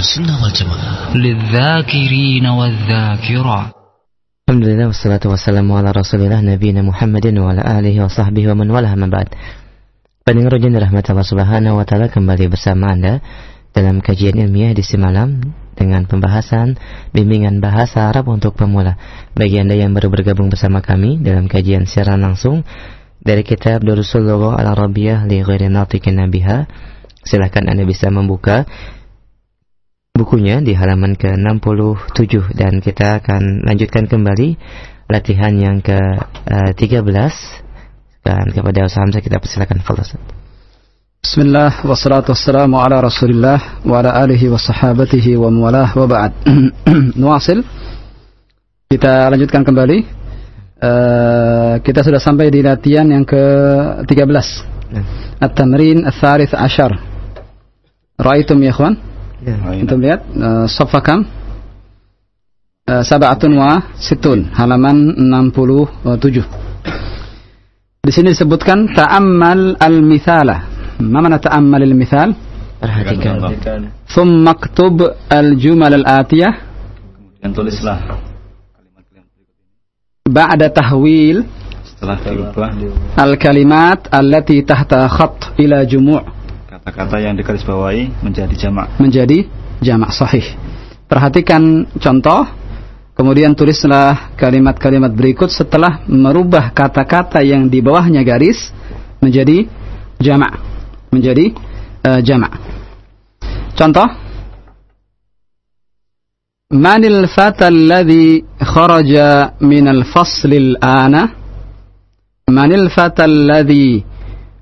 Ahlussunnah wal Jamaah. للذاكرين والذاكرات Alhamdulillah wassalatu wassalamu ala Rasulillah nabiyina Muhammadin wa ala alihi wa sahbihi wa man walah ma ba'd. Pendengar yang dirahmati Allah Subhanahu wa taala kembali bersama Anda dalam kajian ilmiah di semalam dengan pembahasan bimbingan bahasa Arab untuk pemula. Bagi Anda yang baru bergabung bersama kami dalam kajian secara langsung dari kitab Durusul Lughah Al-Arabiyah li ghairi natiqin nabiha, silakan Anda bisa membuka bukunya di halaman ke-67 dan kita akan lanjutkan kembali latihan yang ke-13 dan kepada Ustaz Hamzah kita persilakan Fadhil. Bismillah wassalatu wassalamu ala Rasulillah wa ala alihi wa sahabatihi wa muwalah wa ba'd. Nuasil. Kita lanjutkan kembali. Uh, kita sudah sampai di latihan yang ke-13. At-tamrin ats-tsalits asyar. Ra'aitum ya ikhwan? Ya. Antum lihat uh? Uh, Sab'atun wa situn, halaman 67. Di sini disebutkan ta'ammal al-mithala. Ma mana ta'ammal al-mithal? Perhatikan. Thumma aktub al-jumal al-atiyah. Kemudian tulislah Ba'da tahwil setelah dirubah al-kalimat allati tahta khat ila jumu' kata-kata yang digarisbawahi menjadi jamak. menjadi jamak sahih. Perhatikan contoh, kemudian tulislah kalimat-kalimat berikut setelah merubah kata-kata yang di bawahnya garis menjadi jamak, menjadi uh, jamak. Contoh, Manil fata alladhi kharaja minal faslil ana Manil fata alladhi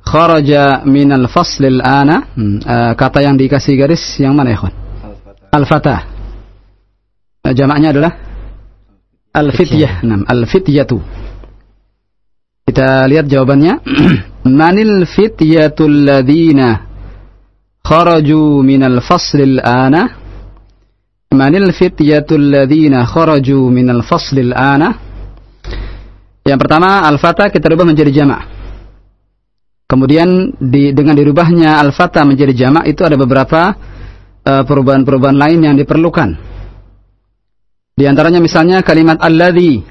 kharaja minal faslil ana. Hmm, uh, Kata yang dikasih garis yang mana ya Al-fata uh, Jamaknya adalah Al-fityah. Al-fityatu. Kita lihat jawabannya. Manil fityatul ladhina kharaju minal faslil ana. Manil fityatul ladhina kharaju minal faslil ana. Yang pertama al-fata kita rubah menjadi jamak Kemudian di, dengan dirubahnya al-fata menjadi jamak itu ada beberapa uh, perubahan-perubahan lain yang diperlukan. Di antaranya misalnya kalimat alladhi.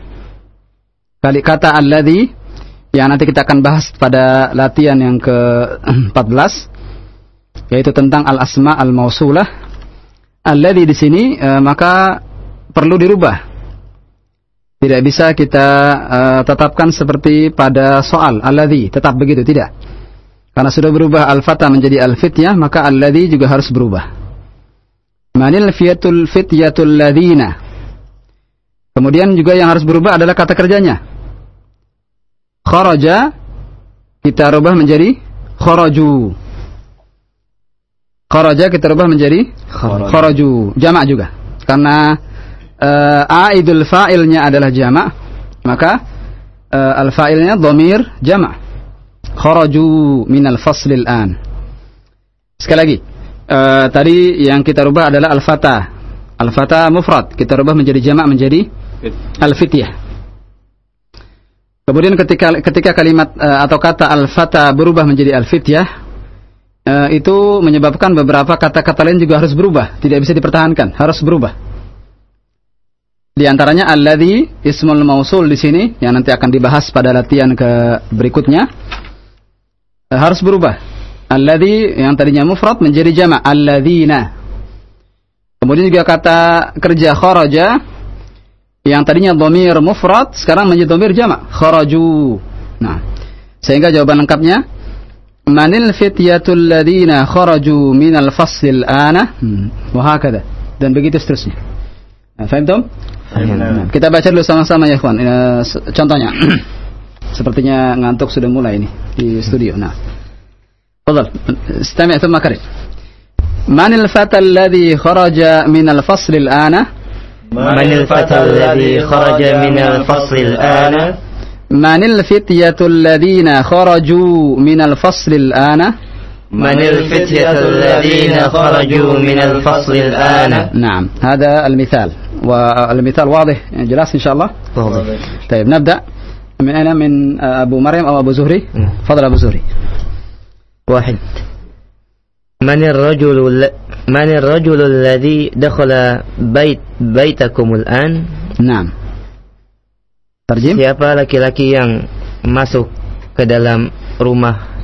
Kali kata alladhi yang nanti kita akan bahas pada latihan yang ke-14 yaitu tentang al-asma al-mausulah. Alladhi di sini uh, maka perlu dirubah. Tidak bisa kita uh, tetapkan seperti pada soal alladhi, tetap begitu tidak. Karena sudah berubah al-fata menjadi al-fityah, maka alladhi juga harus berubah. Manil fiyatul fityatul ladhina. Kemudian juga yang harus berubah adalah kata kerjanya. Kharaja kita rubah menjadi kharaju. Kharaja kita rubah menjadi kharaju. Jamak juga. Karena uh, aidul fa'ilnya adalah jamak, maka uh, al-fa'ilnya dhamir jamak. Kharaju minal faslil an. Sekali lagi. Uh, tadi yang kita rubah adalah al-fata. Al-fata mufrad. Kita rubah menjadi jamak menjadi al-fityah. Kemudian ketika ketika kalimat uh, atau kata al-fata berubah menjadi al-fityah uh, itu menyebabkan beberapa kata-kata lain juga harus berubah, tidak bisa dipertahankan, harus berubah. Di antaranya alladhi ismul mausul di sini yang nanti akan dibahas pada latihan ke berikutnya harus berubah. Alladhi yang tadinya mufrad menjadi jamak alladzina. Kemudian juga kata kerja kharaja yang tadinya dhamir mufrad sekarang menjadi dhamir jamak kharaju nah sehingga jawaban lengkapnya manil fityatul ladina kharaju minal fasil ana hmm. wahakada dan begitu seterusnya nah, faham tom? Nah, kita baca dulu sama-sama ya kawan uh, contohnya Sepertinya ngantuk sudah mulai ini di studio. Nah. Fadal, istami' thumma karim. Man al-fata alladhi kharaja min al-fasl al-ana? Man al-fata alladhi kharaja min al-fasl al-ana? من الفتية الذين خرجوا من الفصل الآن؟ من الفتية الذين خرجوا من الفصل الآن نعم هذا المثال والمثال واضح جلاس إن شاء الله واضح طيب نبدأ من أين من أبو مريم أو أبو زهري فضل أبو زهري واحد من الرجل من الرجل الذي دخل بيت بيتكم الآن نعم Terjem? Siapa laki-laki yang masuk ke dalam rumah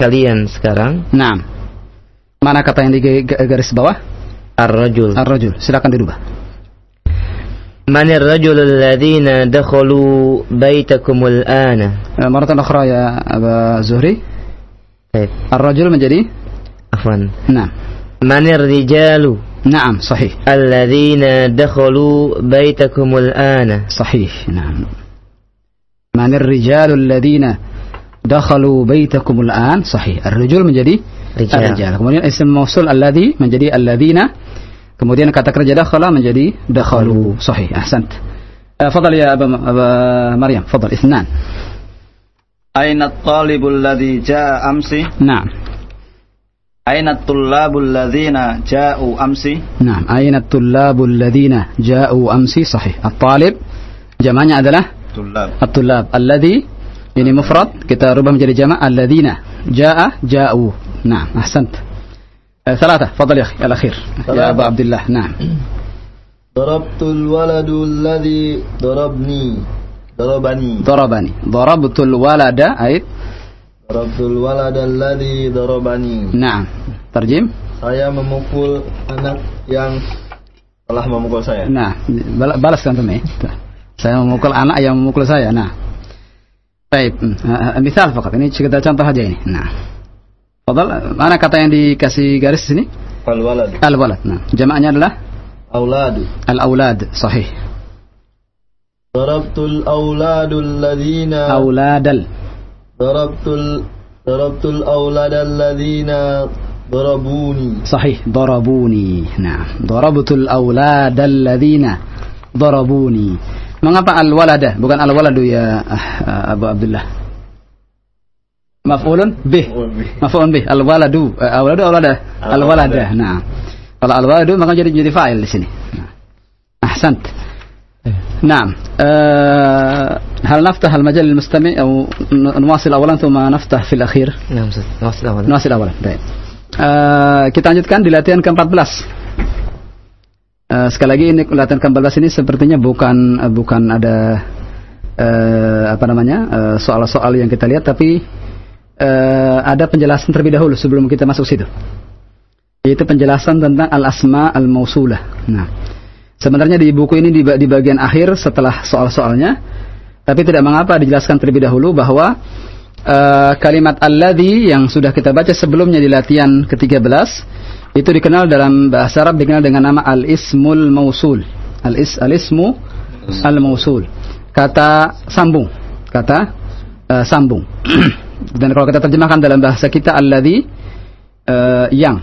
kalian sekarang? Naam. Mana kata yang di garis bawah? Ar-rajul. Ar-rajul. Silakan dirubah. من الرجل الذين دخلوا بيتكم الآن؟ آه، مرة أخرى يا أبا زهري. طيب. الرجل من جديد؟ عفوا. نعم. من الرجال نعم صحيح. الذين دخلوا بيتكم الآن؟ صحيح نعم. من الرجال الذين دخلوا بيتكم الآن؟ صحيح. الرجل menjadi رجال. الرجال. kemudian اسم موصول الذي من جديد؟ الذين Kemudian kata kerja dakhala menjadi dakhalu. Sahih, ahsant. Uh, eh, fadal ya Aba, Aba Maryam, fadal isnan. Aina talibul ladzi jaa amsi? Naam. Aina tullabul ladzina ja'u amsi? Naam, aina tullabul ladzina ja'u amsi sahih. At-talib jamaknya adalah tullab. At-tullab alladzi ini mufrad kita rubah menjadi jama alladzina jaa ja'u. Naam, ahsant. ثلاثة فضل يا أخي الأخير يا أبا عبد الله نعم ضربت الولد الذي ضربني ضربني ضربني ضربت الولد أي ضربت الولد الذي ضربني نعم ترجم saya memukul anak yang telah memukul saya nah balas kan teman saya memukul anak yang memukul saya nah Baik, misal fakat ini kita contoh aja ini. Nah, Fadal, mana kata yang dikasih garis di sini? Al-walad. Al-walad. Nah, jamaknya adalah aulad. Al-aulad, sahih. Darabtul auladul ladzina auladal. Darabtul darabtul auladal ladzina darabuni. Sahih, darabuni. Nah, darabtul auladal ladzina darabuni. Mengapa al-walada bukan al-waladu ya ah, ah, Abu Abdullah? Maf'ulun bih. Maf'ulun bih. Al-waladu, uh, al-waladu al-walada. Al-walada. Nah. Kalau al-waladu maka jadi jadi fa'il di sini. Nah. Ahsant. نعم أه هل نفتح المجال للمستمع أو نواصل أولا ثم نفتح في الأخير نعم نواصل أولا نواصل أولا طيب أه kita lanjutkan di latihan ke-14 Uh, sekali lagi ini latihan ke-14 ini sepertinya bukan uh, bukan ada uh, apa namanya soal-soal uh, yang kita lihat tapi uh, ada penjelasan terlebih dahulu sebelum kita masuk situ. Yaitu penjelasan tentang al-asma al-mausulah. Nah, sebenarnya di buku ini di, di bagian akhir setelah soal-soalnya tapi tidak mengapa dijelaskan terlebih dahulu bahwa uh, kalimat alladhi yang sudah kita baca sebelumnya di latihan ke-13 itu dikenal dalam bahasa Arab dikenal dengan nama al-ismul mausul. Al-is al-ismu al-mausul. Kata sambung, kata uh, sambung. Dan kalau kita terjemahkan dalam bahasa kita alladzi uh, yang.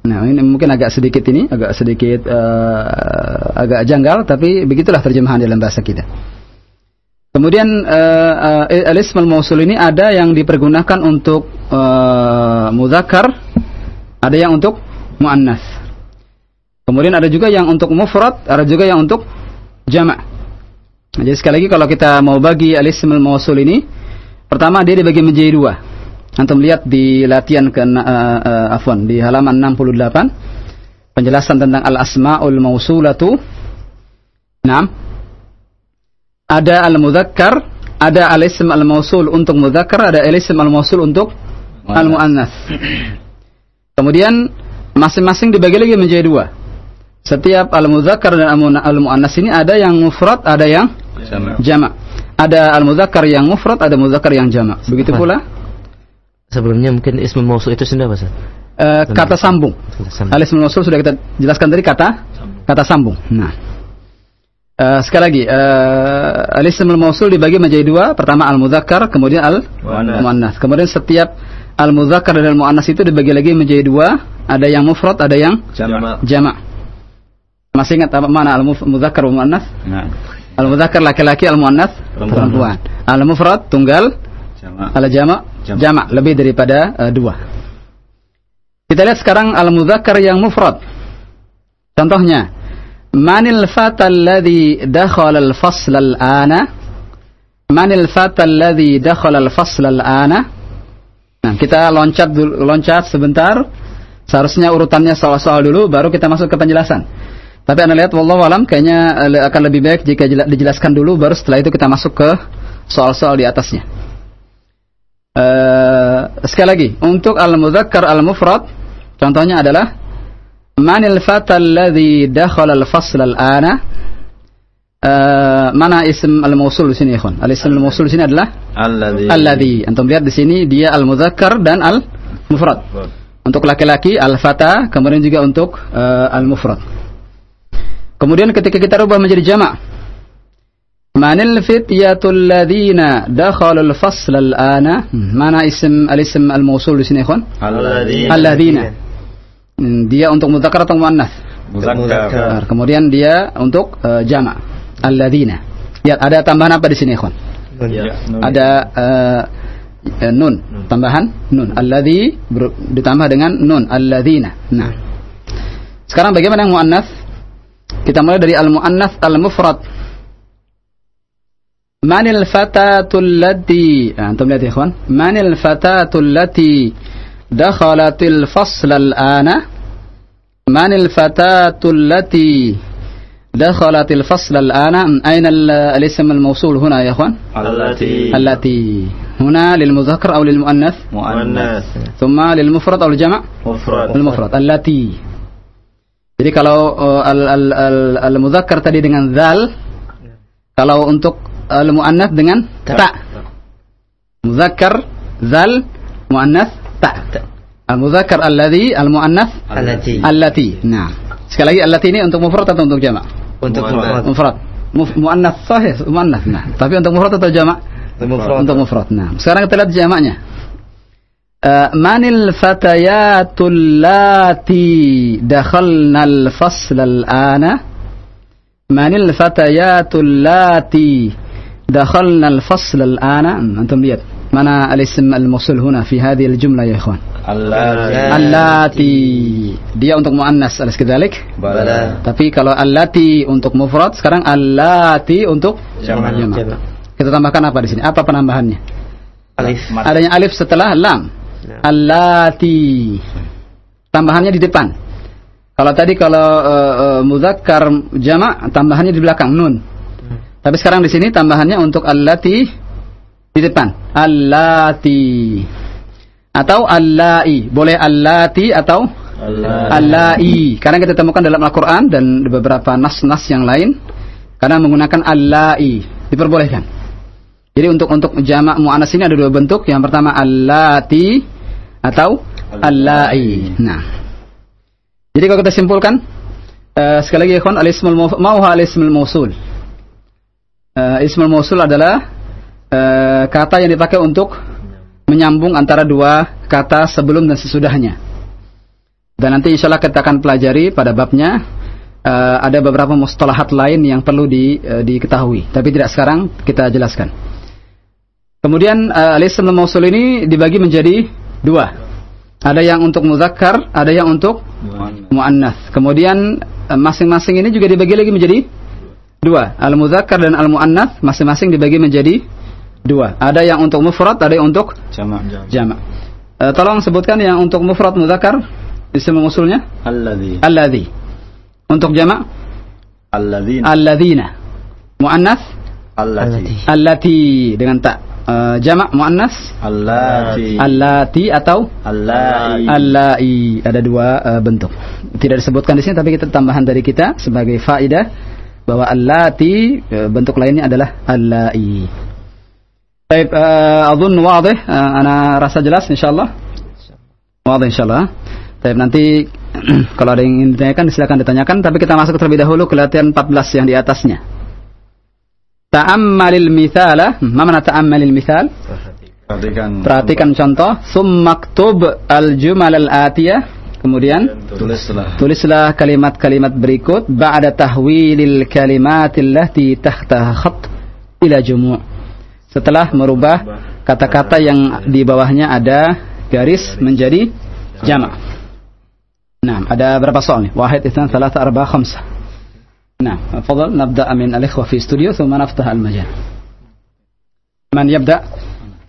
Nah, ini mungkin agak sedikit ini, agak sedikit uh, agak janggal tapi begitulah terjemahan dalam bahasa kita. Kemudian uh, uh, al-ismul mausul ini ada yang dipergunakan untuk uh, muzakkar, ada yang untuk muannas. Kemudian ada juga yang untuk mufrad, ada juga yang untuk jamak. Nah, jadi sekali lagi kalau kita mau bagi al-ismul mausul ini, pertama dia dibagi menjadi dua. Antum lihat di latihan ke uh, uh, afwan di halaman 68 penjelasan tentang al-asmaul mausulatu. Nah, ada al-mudzakkar, ada al-ism al-mausul untuk mudzakkar, ada al-ism al-mausul untuk al-muannas. Kemudian masing-masing dibagi lagi menjadi dua. Setiap al-muzakkar dan al-muannas ini ada yang mufrad, ada yang jamak. Ada al-muzakkar yang mufrad, ada muzakkar yang jamak. Begitu pula sebelumnya mungkin ismul mausul itu sudah Pak uh, kata sambung. Al-ismul mausul sudah kita jelaskan tadi kata kata sambung. Nah. Uh, sekali lagi, uh, al-ismul mausul dibagi menjadi dua. Pertama al-muzakkar, kemudian al-muannas. Kemudian setiap al-muzakkar dan al-muannas itu dibagi lagi menjadi dua ada yang mufrad, ada yang jamak. Jamak. Masih ingat apa mana al-muzakkar wa muannas? Nah. Al-muzakkar laki-laki, al-muannas perempuan. Al-mufrad tunggal, al-jamak jamak. lebih daripada uh, dua. Kita lihat sekarang al-muzakkar yang mufrad. Contohnya, manil fata alladhi dakhala al-fasl al-ana? Manil fata alladhi dakhala al-fasl al-ana? Nah, kita loncat loncat sebentar Seharusnya urutannya soal-soal dulu, baru kita masuk ke penjelasan. Tapi anda lihat, wallahu alam, kayaknya eh, akan lebih baik jika dijelaskan dulu, baru setelah itu kita masuk ke soal-soal di atasnya. Uh, sekali lagi, untuk al-mudzakkar al-mufrad, contohnya adalah manil fata alladhi dakhala al-fasl al-ana Uh, mana isim al-mausul di sini, ikhwan? Al-isim al-mausul di sini adalah alladhi. Alladhi. Antum lihat di sini dia al-mudzakkar dan al-mufrad. Untuk laki-laki al-fata, kemudian juga untuk uh, al-mufrad. Kemudian ketika kita rubah menjadi jamak. Manil fityatul ladzina dakhalul fasl al-ana? Mana isim al-isim al-mausul di sini, ikhwan? Alladzina. Hmm, dia untuk mudzakkar atau muannas? Mudzakkar. Kemudian dia untuk uh, jamak. Alladzina. Lihat ada tambahan apa di sini, ikhwan? Ya, ada uh, eh, nun tambahan nun alladhi ditambah dengan nun alladzina nah sekarang bagaimana yang muannas kita mulai dari al muannas al mufrad manil fatatul lati antum lihat ya ikhwan manil fatatul lati dakhalatil fasl al ana manil fatatul lati دخلت الفصل الآن أين الاسم الموصول هنا يا أخوان التي التي هنا للمذكر أو للمؤنث مؤنث ثم للمفرد أو الجمع مفرد المفرد التي jadi kalau uh, al, al, al, al muzakkar tadi dengan zal kalau untuk al muannats dengan ta muzakkar zal muannats ta al muzakkar alladhi al muannats allati allati nah Sekali lagi allati ini untuk mufrad atau untuk jamak? Untuk mufrad. Mufrad. Muf- Muannats sahih, muannats. Nah, tapi untuk mufrad atau jamak? Mufrad. Untuk mufrad. Nah, sekarang kita lihat jamaknya. Eh, manil fatayatul lati dakhalna al-fasl al-ana manil fatayatul lati dakhalna al-fasl al-ana antum lihat. Mana al-ism al-mawsul huna fi hadhihi al-jumla ya ikhwan? Allati. Dia untuk muannas alas kedalik Bala. tapi kalau allati untuk mufrad sekarang allati untuk jamak. Kita tambahkan apa di sini? Apa penambahannya? Alif. adanya alif setelah lam allati. Tambahannya di depan. Kalau tadi kalau uh, uh, muzakkar jamak tambahannya di belakang nun. Tapi sekarang di sini tambahannya untuk allati di depan. Allati. Atau allai. Boleh allati atau allai. karena kita temukan dalam Al-Qur'an dan beberapa nas-nas yang lain. Karena menggunakan allai. Diperbolehkan. Jadi untuk untuk jamak muannas ini ada dua bentuk. Yang pertama allati atau allai. Nah. Jadi kalau kita simpulkan eh, sekali lagi ikhwan al-ismul mawf- ma huwa al-ismul mausul? Eh, ismul mausul adalah eh, kata yang dipakai untuk menyambung antara dua kata sebelum dan sesudahnya. Dan nanti insya Allah kita akan pelajari pada babnya eh, ada beberapa mustalahat lain yang perlu di, eh, diketahui. Tapi tidak sekarang kita jelaskan. Kemudian uh, al-ism mausul ini dibagi menjadi dua. Ada yang untuk muzakkar, ada yang untuk muannas. Kemudian eh, masing-masing ini juga dibagi lagi menjadi dua. Al-muzakkar dan al-muannas masing-masing dibagi menjadi dua. Ada yang untuk mufrad, ada yang untuk Jamak. jamak. Eh, tolong sebutkan yang untuk mufrad muzakkar isim mausulnya Alladzi. alladzi. Untuk jamak Alladzina. alladzina. Muannas Allati. allati dengan tak. Eh, jamak muannas Allati. allati atau Allai. allai ada dua eh, bentuk tidak disebutkan di sini tapi kita tambahan dari kita sebagai faidah bahwa allati eh, bentuk lainnya adalah allai Baik, uh, adun wadih, uh, ana rasa jelas insyaallah. Wadih insyaallah. Baik, nanti kalau ada yang ingin ditanyakan silakan ditanyakan tapi kita masuk terlebih dahulu ke latihan 14 yang di atasnya. Ta'ammalil mithala, ma mana ta'ammalil mithal? Perhatikan. Perhatikan contoh. Summaktub al-jumal al-atiyah. Kemudian Tulislah. tulislah kalimat-kalimat berikut ba'da tahwilil kalimatil lati tahta khat ila jumu'. Setelah merubah kata-kata yang di bawahnya ada garis menjadi jamak. Nah, ada berapa soal nih? Wahid, ithnan, thalatha, arba, khamsah. Nah, fadal nabda min al-ikhwa fi studio ثم نفتح المجال. من يبدأ؟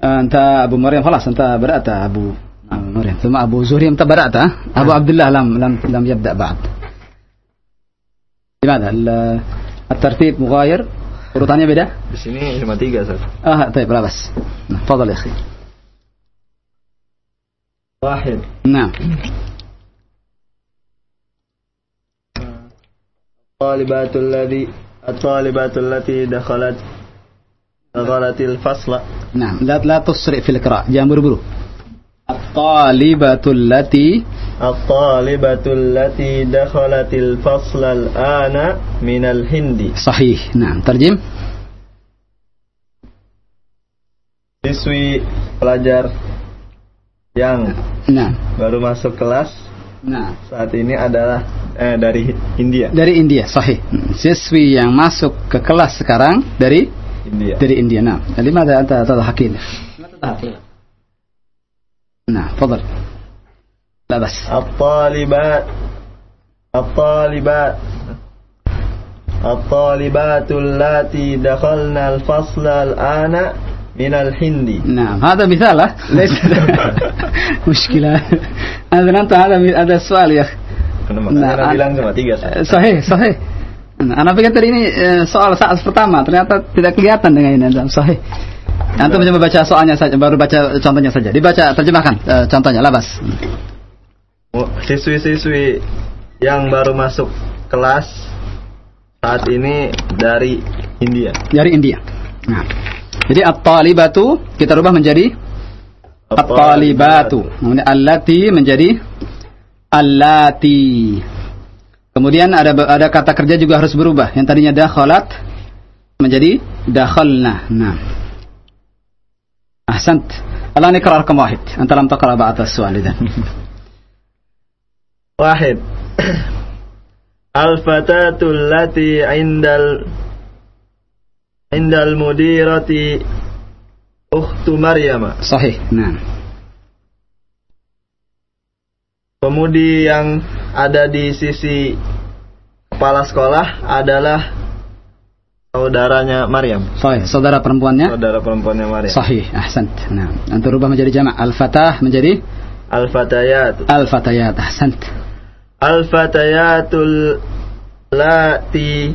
أنت أبو مريم خلاص أنت بدأت أبو مريم ثم أبو زهري أنت بدأت ها؟ أبو عبد الله لم لم لم يبدأ بعد. لماذا؟ ال- الترتيب مغاير urutannya beda? Di sini tiga. Ah, طيب لا بس. تفضل يا أخي. Wahid. نعم. الطالبات الذي الطالبات التي دخلت دخلت الفصل نعم لا لا تسرع في القراءة jangan buru-buru الطالبة التي الطالبة التي دخلت الفصل الآن من الهند صحيح نعم ترجم siswi pelajar yang نعم baru masuk kelas نعم saat ini adalah eh, dari India dari India sahih siswi yang masuk ke kelas sekarang dari India dari India نعم لماذا أنت تضحك لي نعم تفضل لا بس الطالبات الطالبات الطالبات اللاتي دخلنا الفصل الآن من الهند نعم هذا مثال ها؟ ليس مشكلة هذا أنت هذا هذا السؤال يا أخي Karena makanya Nah, Anda an- bilang cuma tiga Ustaz. Eh, Sahih, sahih. Nah, Anak pikir tadi ini eh, soal saat pertama, ternyata tidak kelihatan dengan ini. Antum. Sahih. Antum cuma baca soalnya saja, baru baca contohnya saja. Dibaca, terjemahkan eh, contohnya, labas. Oh, Siswi-siswi yang baru masuk kelas saat ini dari India. Dari India. Nah. Jadi at-talibatu kita rubah menjadi at-talibatu. Kemudian allati menjadi allati. Kemudian ada ada kata kerja juga harus berubah. Yang tadinya dakhalat menjadi dakhalna. Nah. Ahsant. الآن اقرأ رقم واحد أنت لم تقرأ بعد السؤال إذا واحد الفتاة التي عند ال... عند المديرة أخت مريم صحيح نعم Pemudi yang ada di sisi kepala sekolah adalah saudaranya Maryam. Sahih, saudara perempuannya? Saudara perempuannya Maryam. Sahih, ahsant. Nah, antum rubah menjadi jamak. Al-fatah menjadi Al-fatayat. Al-fatayat, ahsant. Al-fatayatul lati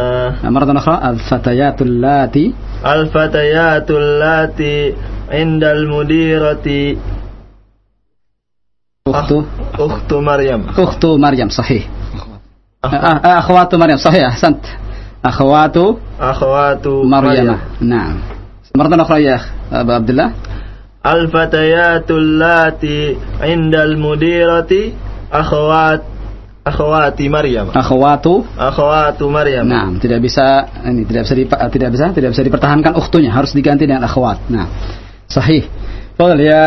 uh, مرة أخرى الفتيات اللاتي الفتيات اللاتي عند المديرة. أخت أخت مريم. أخت مريم صحيح. أخوات مريم صحيح أحسنت. أخوات أخوات مريم. نعم. مرة أخرى يا أخ أبو عبد الله الفتيات اللاتي عند المديرة. أخوات akhwati Maryam. Akhwatu akhwatu Maryam. Nah, tidak bisa ini tidak bisa dipa, tidak bisa tidak bisa dipertahankan ukhtunya, harus diganti dengan akhwat. Nah, sahih. Fadal ya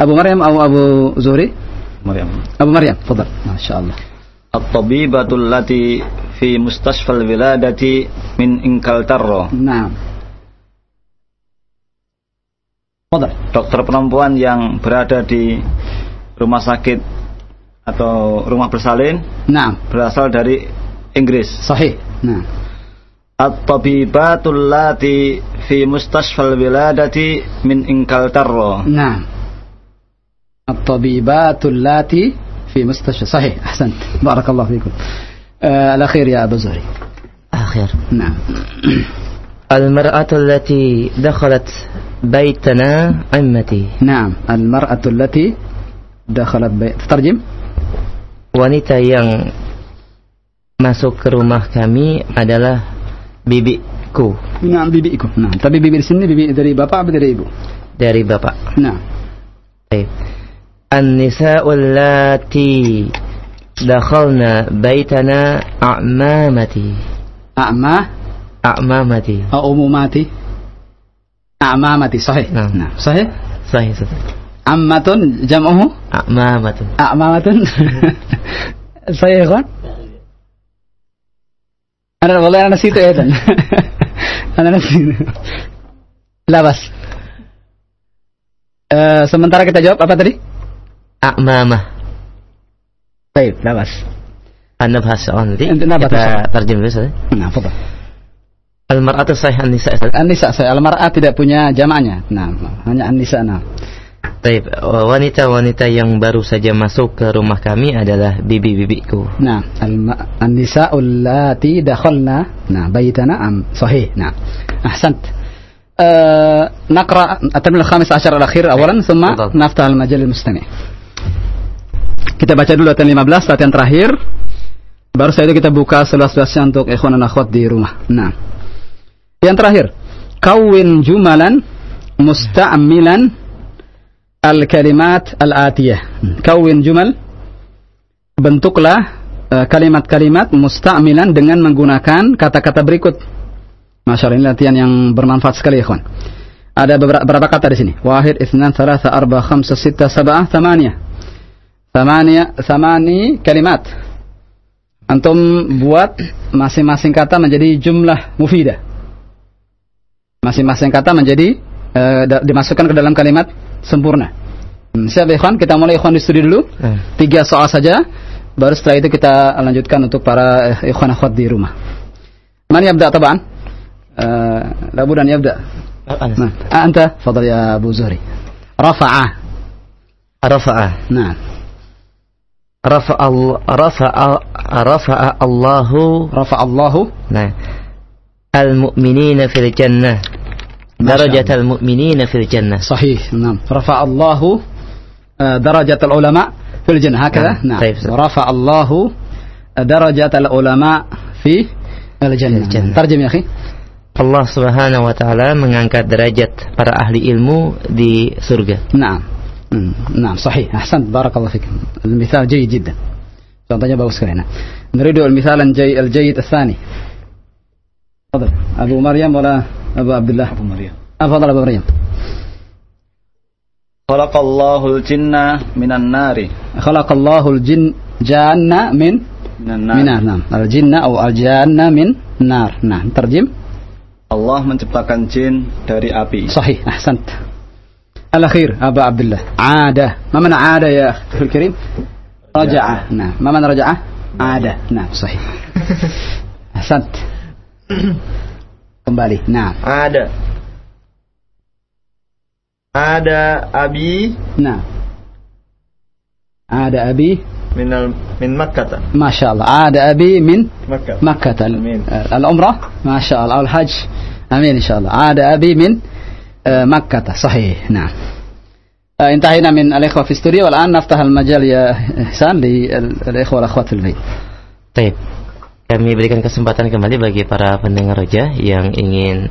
Abu Maryam atau Abu Zuhri? Maryam. Abu Maryam, fadal. Masyaallah. At-tabibatul lati fi mustashfal wiladati min Inkaltarra. Nah. Fadal. Dokter perempuan yang berada di rumah sakit atau rumah bersalin Nah, berasal dari Inggris sahih. Nah. At-tabibatul lati fi mustashfal wiladati min Ingkaltarra. نعم الطبيبات اللاتي في مستشفى صحيح أحسنت بارك الله فيكم آه الأخير يا أبو زهري أخير نعم المرأة التي دخلت بيتنا عمتي نعم المرأة التي دخلت بيت تترجم wanita yang masuk ke rumah kami adalah bibiku. Nah, bibiku. Nah, tapi bibi di sini bibi dari bapak atau dari ibu? Dari bapak. Nah. Baik. An-nisa'ul lati dakhalna baitana a'mamati. A'ma? A'mamati. A'umumati. A'mamati, sahih. Nah. nah. Sahih? Sahih, sahih صحيح عمة جمعه أعمامة أعمامة صحيح يا إخوان أنا والله أنا نسيته أيضا أنا نسيته لا بس Eh, sementara kita jawab apa tadi? أعمامة Baik, لا بس أنا bahas soal nanti Nanti nabah kita soal. terjem dulu Ustaz. Nah, apa? المرأة الصحيحة النساء Ustaz. An-nisa saya al-mar'ah tidak punya jamaknya. Nah, hanya an-nisa nah. Baik, wanita-wanita yang baru saja masuk ke rumah kami adalah bibi-bibiku. نعم الم... النساء اللاتي دخلنا نعم بيتنا أم صحيح نعم أحسنت أه... نقرأ التمرين الخامس عشر الأخير أولا ثم تفضل. نفتح المجال للمستمع kita baca dulu latihan 15 latihan terakhir baru setelah itu kita buka seluas-luasnya untuk ikhwan dan akhwat di rumah nah yang terakhir kawin jumalan musta'milan al-kalimat al-atiyah kawin jumal bentuklah eh, kalimat-kalimat musta'milan dengan menggunakan kata-kata berikut. Masya Allah, ini latihan yang bermanfaat sekali ya kawan. Ada beberapa, berapa kata di sini? Wahid, ithnan, thalatha, arba, khamsa, sita, sab'ah, thamaniyah. Thamaniyah, thamani kalimat. Antum buat masing-masing kata menjadi jumlah mufidah. Masing-masing kata menjadi da- dimasukkan ke dalam kalimat sempurna. Hmm, Siap ikhwan? Kita mulai ikhwan di studio dulu. Eh, Tiga soal saja. Baru setelah itu kita lanjutkan untuk para eh, ikhwan akhwat di rumah. Man yabda taban? Uh, labud an yabda. Anas. Nah, ah, anta fadal ya Abu Zuhri. Rafa'a. Rafa'a. Nah, Rafa'a Rafa'a Rafa'a Allahu rafa'a Allahu Nah Al-mu'minina fil jannah Darajat al-mu'minina fil jannah صحيح نعم رفع الله آه، درجة العلماء في الجنة هكذا نعم. نعم طيب. رفع الله درجة العلماء في الجنة الجنة. ترجم يا أخي Allah subhanahu wa ta'ala mengangkat derajat para ahli ilmu di surga نعم مم. نعم صحيح أحسنت بارك الله فيك المثال جيد جدا Contohnya bagus sekali. Nah, nuridu al-misal al-jayyid al-thani. Tafadhal. Abu Maryam wala Abu Abdullah Abu Apa Afadhal ah, Abu Maryam. Khalaqallahul jinna minan nari. Khalaqallahul jin janna min minan nar. Minan nar. Al jinna atau al janna min nar. Nah, terjem. Allah menciptakan jin dari api. Sahih, ahsant. Al-akhir Abu Abdullah. Ada. Ma mana ada ya Abdul karim? Raja'ah. Nah, ma mana raja'ah? Ada. Nah, sahih. ahsant. Kembali. نعم Ada. Ada abi? نعم عاد أبي minal min Makkah. ما شاء الله عاد أبي من Makkah. مكة ال- أمين. العمرة ما شاء الله الحج أمين إن شاء الله عاد أبي من مكة صحيح نعم انتهينا من الإخوة في الاستوديو والآن نفتح المجال يا إحسان للإخوة والأخوات في البيت Baik. Kami berikan kesempatan kembali bagi para pendengar roja yang ingin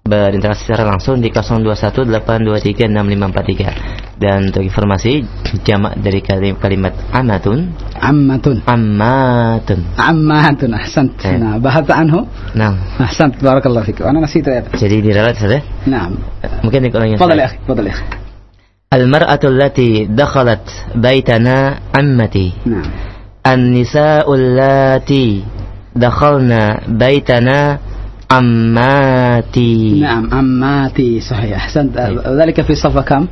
berinteraksi secara langsung di 0218236543 dan untuk informasi jamak dari kalim- kalimat amatun عمة ammatun عمات أحسنت إيه. نعم بحثت عنه nah أحسنت بارك الله فيك وأنا نسيت يا أخي. jadi diralat saja نعم mungkin diulangi تفضل يا أخي تفضل يا أخي المرأة التي دخلت بيتنا عمتي نعم An-nisa'ul دخلنا dakhalna baitana ammati. Naam, ammati. Sahih. ذلك في fi safa kam?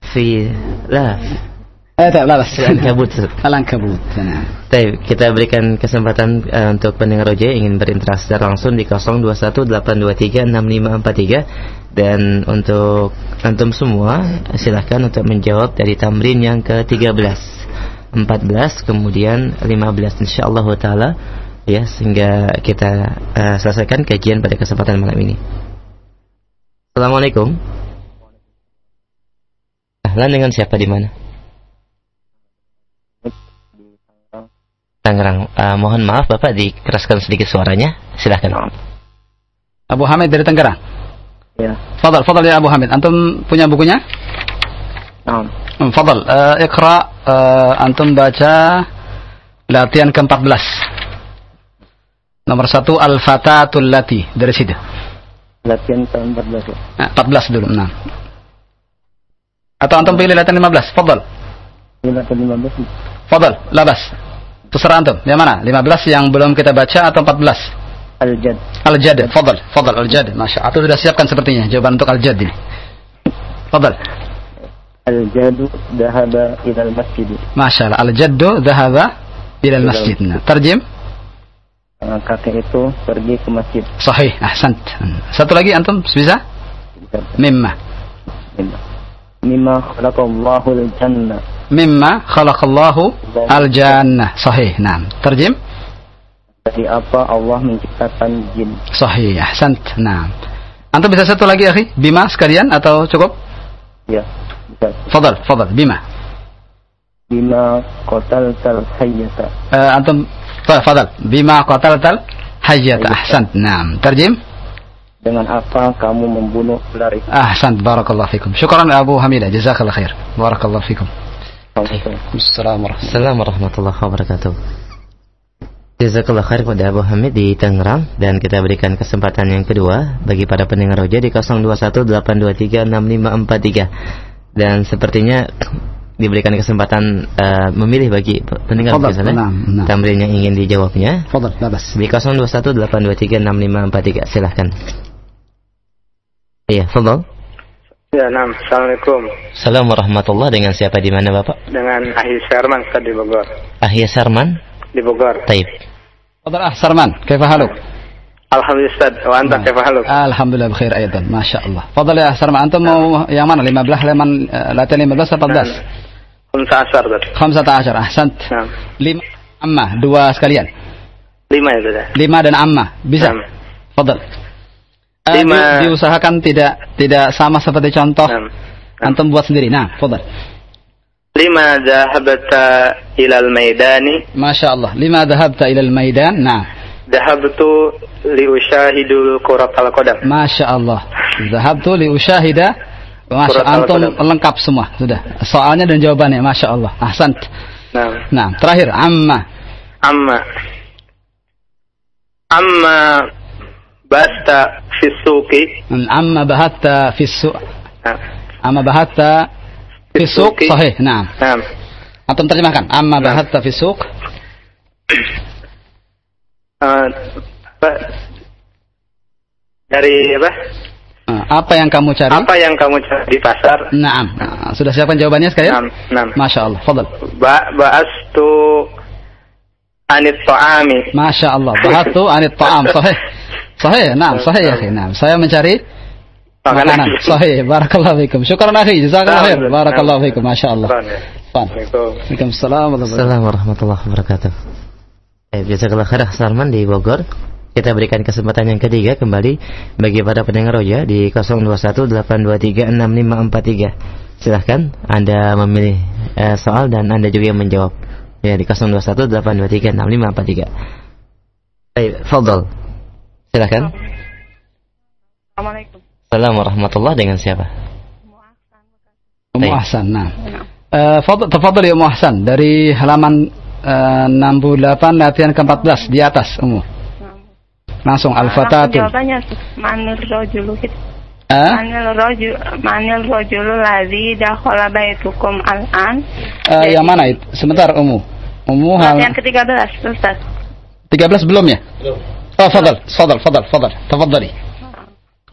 Fi la. لا بس lah, Al-Ankabut. Al-Ankabut. Kita berikan kesempatan untuk pendengar OJ ingin berinteraksi langsung di 0218236543 dan untuk antum semua silahkan untuk menjawab dari tamrin yang ke-13. 14 kemudian 15 insyaallah taala ya sehingga kita eh, selesaikan kajian pada kesempatan malam ini. Assalamualaikum. Ahlan dengan siapa di mana? Tangerang. Eh, mohon maaf Bapak dikeraskan sedikit suaranya. Silahkan. Abu Hamid dari Tangerang Ya. Fadal, fadal ya Abu Hamid. Antum punya bukunya? Naam. Hmm, Fadal. Uh, Iqra, eh, antum baca latihan ke-14. Nomor satu Al-Fatatul Lati dari situ. Latihan ke-14. ya. Nah, 14 dulu. Nah. Atau antum pilih latihan 15. Fadal. Latihan 15. Fadal, labas. Terserah antum. Yang mana? 15 yang belum kita baca atau 14? Al-Jad. Al-Jad. Fadal. Fadal Al-Jad. Masya Allah. sudah siapkan sepertinya jawaban untuk Al-Jad ini. Fadal. Al-Jadu dahaba ilal masjid. Masya Allah. Al-Jaddu dhahaba ila al-masjid. Nah, Terjem. Uh, kakek itu pergi ke masjid. Sahih. Ahsant. Satu lagi antum bisa? Mimma. Mimma khalaqallahu al-jannah. Mimma khalaqallahu al-jannah. Sahih. Nah. Terjem. Dari apa Allah menciptakan jin? Sahih. Ahsant. Nah. Antum bisa satu lagi, akhi? Bima sekalian atau cukup? Ya. Bisa. Fadal. Fadal. Bima. Bima qataltal hayyata. Uh, antum Fadal. Bima qataltal hayyata. Ahsant. Nah. Terjem. Dengan apa kamu membunuh ular itu? أحسنت بارك الله فيكم شكرا أبو حميدة جزاك الله خير بارك الله فيكم السلام ورحمة Assalamualaikum warahmatullahi wabarakatuh. Jazakallah khair kepada Abu Hamid di Tangerang dan kita berikan kesempatan yang kedua bagi para pendengar roja di 0218236543 dan sepertinya diberikan kesempatan uh, memilih bagi pendengar Fadal, misalnya nah, nah. tamrin yang ingin dijawabnya. Fadal, labas. Di 0218236543 silahkan. Iya, Fadal. Ya, nam. Assalamualaikum. Assalamualaikum warahmatullahi Dengan siapa di mana, Bapak? Dengan Ahi Sarman, di Bogor. Ahi Sarman? Di Bogor. Taib. Fadal Ah Sarman, kaifa haluk? Alhamdulillah Ustaz. Wa anta nah. Alhamdulillah bkhair aidan. Masya Allah. Fadal ya Antum mau nah. yang mana? 15 leman eh, latihan 15 atau 14? 15. Ustaz. 15. Ahsant. Nah. 5 amma. Dua sekalian. 5 ya Ustaz. 5 dan amma. Bisa? Nah. Fadal. Uh, eh, di, diusahakan tidak tidak sama seperti contoh. Nah. Nah. Antum buat sendiri. Nah, fadal. Lima dhahabta ilal maidani. Masya Allah. Lima dhahabta ilal maidan. Nah. Dahabtu li usyahidul kuratal kodam. Masya Allah. Dahabtu li usyahida. Masya Antum lengkap semua. Sudah. Soalnya dan jawabannya. Masya Allah. Ahsan. Nah. nah. Terakhir. Amma. Amma. Amma bahatta fisuki. Amma bahatta fisuki. Amma bahatta fisuki. Sahih. Nah. Nah. Antum terjemahkan. Amma bahatta fisuki suq. Eh, apa? dari apa? Nah, apa yang kamu cari? Apa yang kamu cari di pasar? Naam. Nah, sudah siapkan jawabannya sekalian? Naam, naam. Masya Allah. Fadal. Ba ba'astu anit ta'ami. Masya Allah. Bahatu anit ta'am. Sahih. Sahih. Naam. Sahih ya. Naam. Saya mencari makanan. Sahih. Barakallahu fikum. Syukran akhi. Jazakallah khair. Barakallahu fikum. Masya Allah. Waalaikumsalam warahmatullahi wabarakatuh. Eh, jazakallah khair Sarman di Bogor. Kita berikan kesempatan yang ketiga kembali bagi para pendengar roja di 0218236543. Silahkan Anda memilih eh, soal dan Anda juga yang menjawab. Ya di 0218236543. Baik, Fadl. Silahkan. Assalamualaikum. Assalamualaikum warahmatullahi dengan siapa? Ummu Ahsan. Nah. Uh, tafadhal ya Ummu Ahsan dari halaman uh, 68 latihan ke-14 di atas Ummu. Langsung al-fatatu. Jawabannya manil rojulu. Eh? Manil rojul manil rojulu ladzi dakhala baitukum al-an. Uh, yang mana itu? Sebentar Ummu. Ummu hal Latihan ke-13, Ustaz. 13 belum ya? Belum. Oh, fadal, fadal, fadal, fadal. Tafadhali.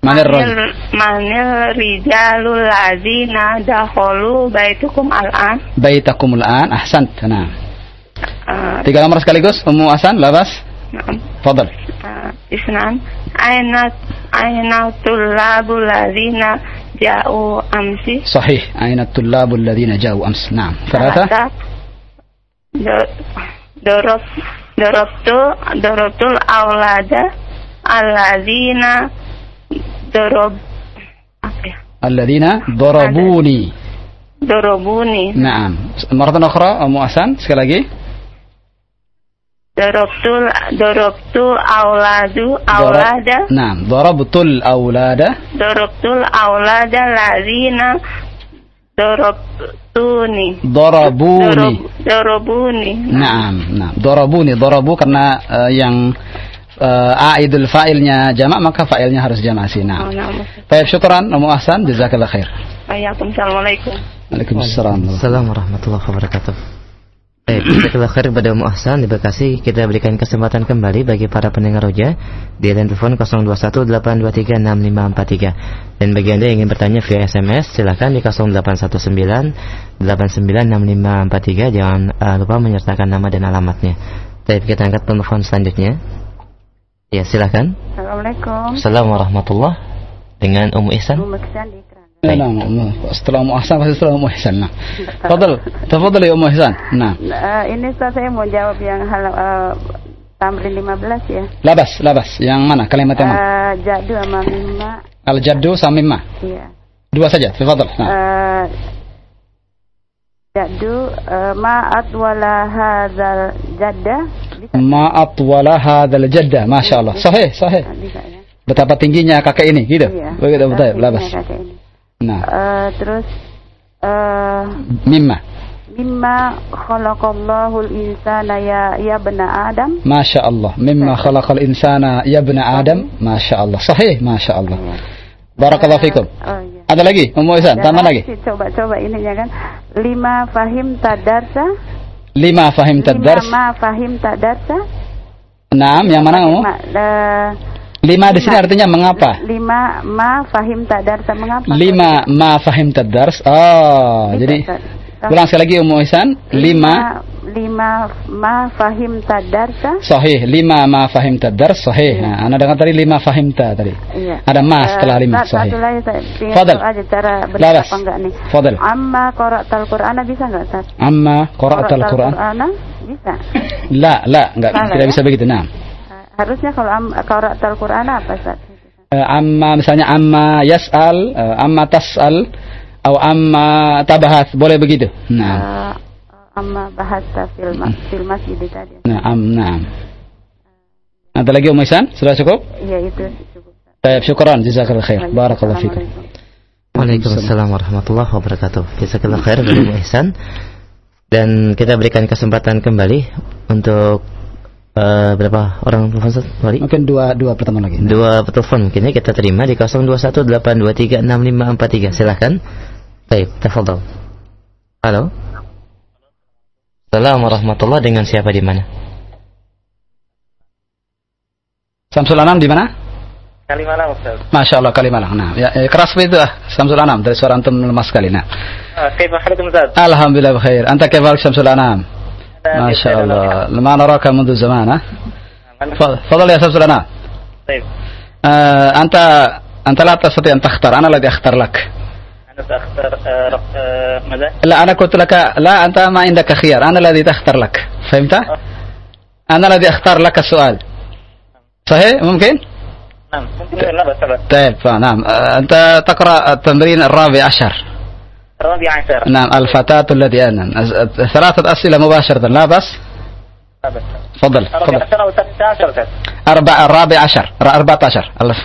Manil rojul. Manil, rijalul ladzina dakhalu baitukum al-an. Baitakumul an. Ahsant. Nah. Ah, Tiga nomor sekaligus, Ummu Hasan, labas. Fadal. Ah, isnan, aina aina tullabul ladzina ja'u amsi. Sahih, aina tullabul ladzina ja'u amsi. Naam. Thalatha. Dorob dorobtu dorobtul aulada ya? alladzina dorob alladzina dorobuni. Dorobuni. Naam. Maratan ukhra, Ummu Hasan, sekali lagi. Dorobtul dorobtul auladu aulada. Nah, dorobtul aulada. Dorobtul aulada lazina dorobtuni. Dorobuni. Dorobuni. Nah, nah, dorobuni, dorobu karena uh, yang eh, uh, aidul fa'ilnya jamak maka fa'ilnya harus jamak sih. Nah. Oh, nah. Baik, syukran Umu Ahsan, jazakallahu khair. Waalaikumsalam. Waalaikumsalam warahmatullahi wabarakatuh. Baik, jazakallah khair pada Ummu Ahsan di Bekasi. Kita berikan kesempatan kembali bagi para pendengar roja di line telepon 0218236543. Dan bagi Anda yang ingin bertanya via SMS, silakan di 0819896543. Jangan uh, lupa menyertakan nama dan alamatnya. Baik, kita angkat telepon selanjutnya. Ya, silakan. Assalamualaikum. Assalamualaikum warahmatullahi dengan Ummu Ihsan. Ummu Ihsan di Nah, Ummu- setelah Ummu Ahsan pasti setelah Ummu Ihsan nah. Fadal tafadhal ya Ummu Ihsan nah. Eh, ini Ustaz saya mau jawab yang hal eh, tamrin 15 ya. labas labas. Yang mana? Kalimat yang mana? Eh, jadu sama mimma. al jaddu sama mimma? Iya. dua saja tafadhal nah. Eh, jadu eh, ma'at wala hadzal jadda. ma atwala hadzal jadda. Masya Allah. Sahih sahih. Ya. betapa tingginya kakek ini gitu? Iya. begitu betul labas. kakek ini. Nah. Eh, terus eh mimma. mimma khalaqallahu al-insana ya ya bena Adam. masya Allah. Mimma khalaqal insana ya ibna adam? Masya Allah. Sahih masya Allah. Barakallahu fikum. Oh iya. ada lagi? Ummu Ihsan Dan tambah lagi? Coba-coba ininya kan. Lima fahim tadarsa. lima fahim Lima tadars ma fahim tadarsa. enam yang mana kamu Lima, eh, lima di sini artinya mengapa lima ma fahim tadarsa mengapa? lima ma fahim tadars oh Bisa, jadi Ustaz. ulang sekali lagi Ummu Ihsan lima lima ma fahim tadarsa. sahih lima ma fahim tadars sahih nah, anda dengar tadi lima fahim ta tadi Iya. ada ma Eh, setelah lima sahih Satu lagi saya ingin Fadal. tahu aja cara apa enggak nih. Fadal. Amma qara'tal Qur'ana bisa enggak Ustaz? amma qara'atal Quran Qur'ana bisa. la la enggak Salah, tidak ya? bisa begitu nah Harusnya kalau am qara'tal Qur'ana apa Ustaz? Eh, amma misalnya amma yas'al eh, amma tas'al atau amma tabahat boleh begitu nah Eh, amma bahasa fil ma- fil masjid tadi. nah am nah ada lagi Ummu Ihsan sudah cukup Iya itu cukup. Baik, syukran jazakallahu khair barakallahu fikum Waalaikumsalam warahmatullahi wabarakatuh. Jazakallah khair dari Ihsan. Dan kita berikan kesempatan kembali untuk Uh, berapa orang telepon sorry Mungkin dua dua pertemuan lagi. Dua telepon. Kini kita terima di 0218236543. silahkan Baik, tafadhol. Halo. Assalamualaikum warahmatullahi dengan siapa di mana? Samsul Anam di mana? Kalimalang Ustaz. Masya Allah Kalimalang. Nah, ya, ya keras itu ah Samsul Anam dari suara antum lemas sekali. Nah. Uh, Alhamdulillah khair. Anta kebal Samsul Anam. ما شاء الله. ما نراك منذ زمان ها؟ تفضل. يا شمس الأنام طيب. آه أنت أنت لا تستطيع أن تختار. أنا الذي أختار لك. أنا سأختار آه، آه، ماذا؟ لا أنا قلت لك لا أنت ما عندك خيار. أنا الذي تختار لك. فهمت؟ أنا الذي أختار لك السؤال. صحيح؟ ممكن؟ نعم ممكن. لا بأس. طيب نعم. آه، أنت تقرأ التمرين الرابع عشر. الرابع عشر. نعم الفتاة التي أنا ثلاثة أسئلة مباشرة لا بس. تفضل تفضل. عشر أو التاسع عشر Ustaz? أربع الرابع عشر أربعة عشر. الف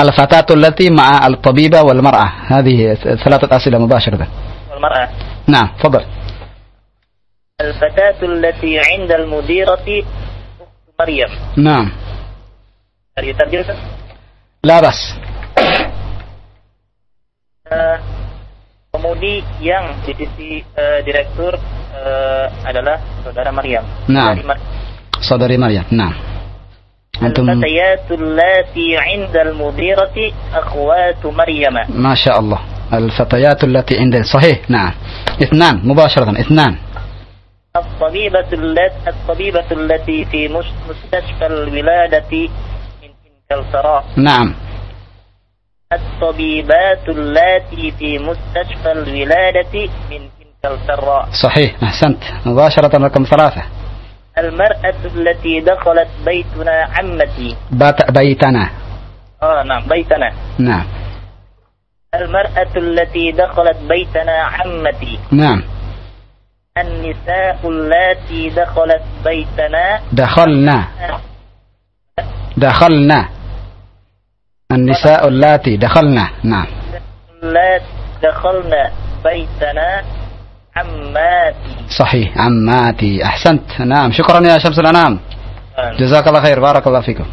الفتاة التي مع الطبيبة والمرأة. هذه ثلاثة أسئلة مباشرة. والمرأة. نعم تفضل. الفتاة التي عند المديرة مريم. نعم. هل يترجم? لا بس. Eh, Pemudi yang di sisi eh, direktur eh, adalah saudara Maryam. نعم Dari Mar- صدري مريم نعم أنتم الفتيات اللاتي عند المديرة أخوات مريم ما شاء الله الفتيات التي عند صحيح نعم اثنان مباشرة اثنان الطبيبة التي الطبيبة التي في مستشفى الولادة من إنجلترا نعم الطبيبات اللاتي في مستشفى الولادة من إنجلترا صحيح أحسنت. مباشرة رقم ثلاثة. المرأة التي دخلت بيتنا عمتي. بات بيتنا. آه نعم بيتنا. نعم. المرأة التي دخلت بيتنا عمتي. نعم. النساء اللاتي دخلت بيتنا. دخلنا. دخلنا. النساء اللاتي دخلنا نعم اللاتي دخلن بيتنا عماتي صحيح عماتي أحسنت نعم شكرا يا شمس الأنام جزاك الله خير بارك الله فيكم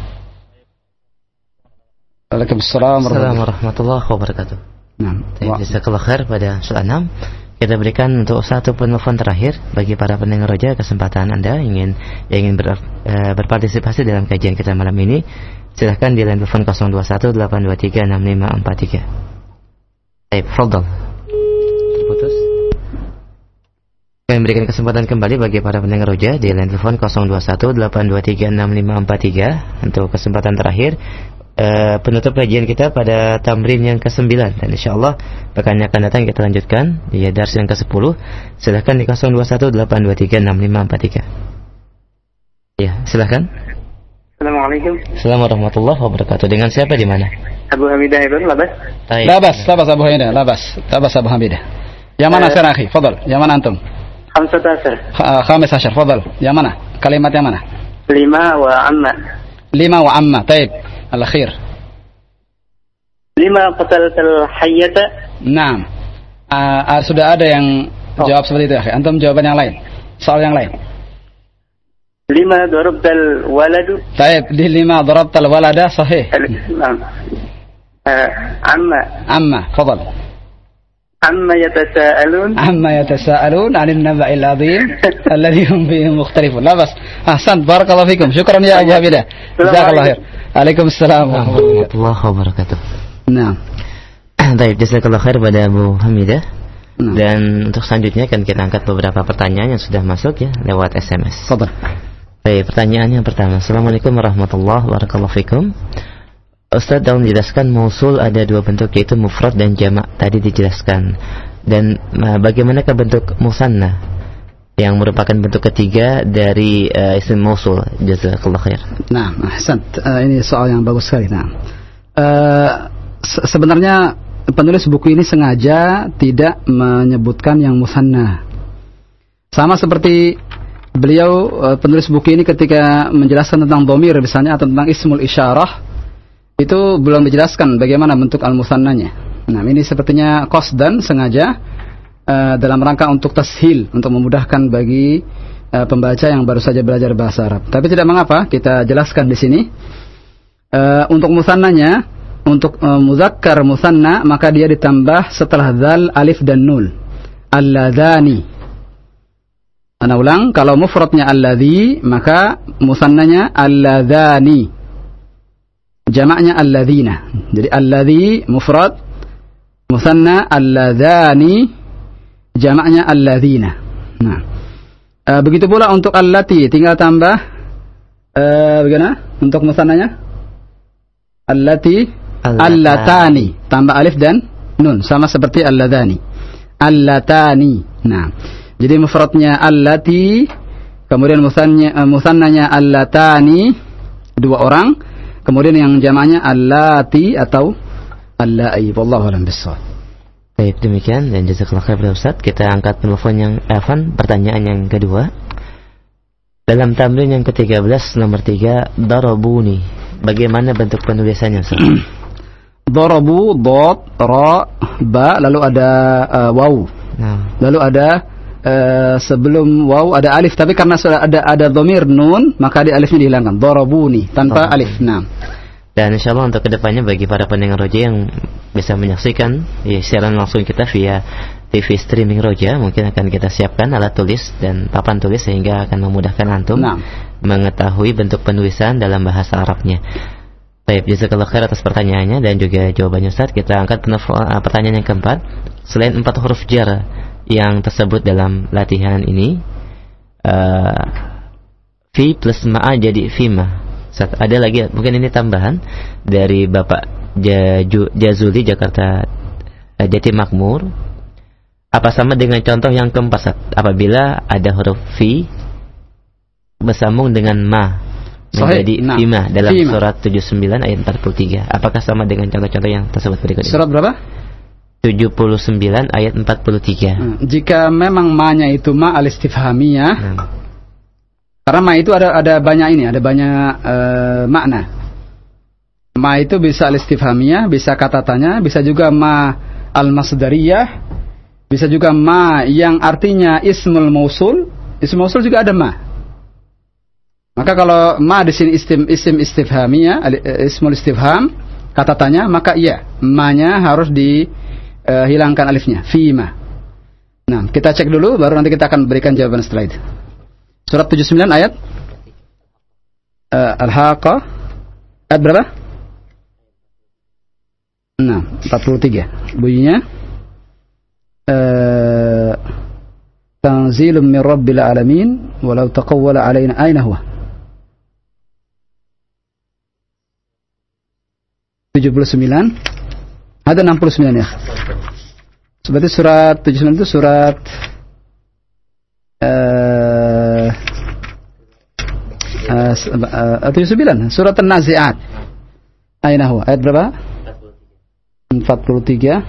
عليكم السلام ورحمة Assalamualaikum الله warahmatullahi wabarakatuh. نعم Baik, Jazakallah khair pada soal 6 kita berikan untuk satu penelpon terakhir bagi para pendengar roja kesempatan anda ingin yang ingin ber- eh, berpartisipasi dalam kajian kita malam ini silahkan di line telepon 021 823 6543 Baik, Fadol terputus kami berikan kesempatan kembali bagi para pendengar roja di line telepon 021 823 6543 untuk kesempatan terakhir eh, penutup kajian kita pada tamrin yang ke-9 dan insyaallah pekan yang akan datang kita lanjutkan di dars yang ke-10 silahkan di 0218236543 ya silahkan Assalamualaikum. Assalamualaikum warahmatullahi wabarakatuh. Dengan siapa di mana? Abu Hamidah Ibn Labas. Taib. Labas, Labas Abu Hamidah, Labas. Labas Abu Hamidah. Yang mana uh, akhi? Fadal. Yang mana antum? Khamsat Asyar. Eh, khamis Asar. Fadal. Yang mana? Kalimat yang mana? Lima wa amma. Lima wa amma. Taib. Al-akhir. Lima qatal tal hayyata. Naam. Uh, uh, sudah ada yang oh. jawab seperti itu, akhi. Antum jawaban yang lain. Soal yang lain لما ضربت الولد Taib, di lima ضربت الولد صحيح. نعم آه، عما عما فضل. عما يتساءلون عما يتساءلون عن النبأ العظيم الذي هم فيه مختلفون. لا بس. أحسنت بارك الله فيكم. شكرا يا أبو عبيدة. جزاك الله خير. عليكم السلام ورحمة الله warahmatullahi wabarakatuh Nah. Baik, jazakallah khair pada Abu Hamidah. Dan untuk selanjutnya kan kita angkat beberapa pertanyaan yang sudah masuk ya lewat SMS. Fadal. Baik, pertanyaan yang pertama. Assalamualaikum warahmatullahi wabarakatuh. Ustaz dalam menjelaskan mausul ada dua bentuk yaitu mufrad dan jamak tadi dijelaskan. Dan uh, bagaimanakah bentuk musanna yang merupakan bentuk ketiga dari uh, isim mausul? Jazakallah khair. Nah, ahsant. Eh, ini soal yang bagus sekali. Nah, Eh, se- sebenarnya penulis buku ini sengaja tidak menyebutkan yang musanna. Sama seperti beliau eh, penulis buku ini ketika menjelaskan tentang domir misalnya atau tentang ismul isyarah itu belum dijelaskan bagaimana bentuk al musannanya. Nah, ini sepertinya qasdan sengaja uh, dalam rangka untuk tashil, untuk memudahkan bagi uh, pembaca yang baru saja belajar bahasa Arab. Tapi tidak mengapa, kita jelaskan di sini. Uh, untuk musannanya, untuk uh, muzakkar musanna, maka dia ditambah setelah zal, alif dan nun. Alladhani. Ana ulang, kalau mufradnya alladhi, maka musannanya alladhani. Jamaknya alladhina. Jadi alladhi mufrad, musanna alladhani, jamaknya alladhina. Nah, uh, begitu pula untuk allati, tinggal tambah uh, bagaimana? Untuk musannanya? allati allatani tambah alif dan nun sama seperti alladani allatani nah jadi mufradnya allati kemudian musannya uh, musannanya allatani dua orang kemudian yang jamaknya allati atau allai wallahu alam bissawab Baik, demikian dan jazakallah khair Ustaz. Kita angkat telepon yang Evan, pertanyaan yang kedua. Dalam tamrin yang ke-13 nomor 3, darabuni Bagaimana bentuk penulisannya? Darabu, dot, ra, ba, lalu ada uh, waw. Nah. Lalu ada uh, sebelum waw ada alif, tapi karena sudah ada ada domir nun, maka di alifnya dihilangkan. Darabuni tanpa oh. alif. Nah. Dan insya Allah untuk ke depannya bagi para pendengar roja yang bisa menyaksikan ya, siaran langsung kita via TV streaming Roja mungkin akan kita siapkan alat tulis dan papan tulis sehingga akan memudahkan antum nah. mengetahui bentuk penulisan dalam bahasa Arabnya. Baik, jazakallah khair atas pertanyaannya dan juga jawabannya Ustaz. Kita angkat uh, pertanyaan yang keempat. Selain empat huruf jar yang tersebut dalam latihan ini, uh, fi plus ma'a jadi fima ada lagi mungkin ini tambahan dari Bapak Jaju, Jazuli Jakarta uh, Jati Makmur. Apa sama dengan contoh yang keempat apabila ada huruf fi bersambung dengan ma menjadi nah, fima dalam fima. surat 79 ayat 43 apakah sama dengan contoh-contoh yang tersebut berikut ini? Surat berapa 79 ayat 43 hmm, jika memang ma-nya itu ma al-istifhamiyah hmm karena ma itu ada ada banyak ini, ada banyak uh, makna. Ma itu bisa al-istifhamiyah, bisa kata tanya, bisa juga ma al-masdariyah, bisa juga ma yang artinya ismul mausul. Ismul mausul juga ada ma. Maka kalau ma di sini istim, isim istifhamiyah, eh, ismul istifham, kata tanya, maka iya, ma-nya harus dihilangkan uh, alifnya, fi ma. Nah, kita cek dulu baru nanti kita akan berikan jawaban setelah itu. Surat 79 ayat uh, Al-Haqqah ayat berapa? Nah, 43. Bunyinya uh, Tanzilun min Rabbil Alamin walau taqawwala alaina aina huwa? 79 ada 69 ya. Seperti surat 79 itu surat uh, uh, uh, 79 surat An-Nazi'at. Aina huwa? Ayat berapa? 43.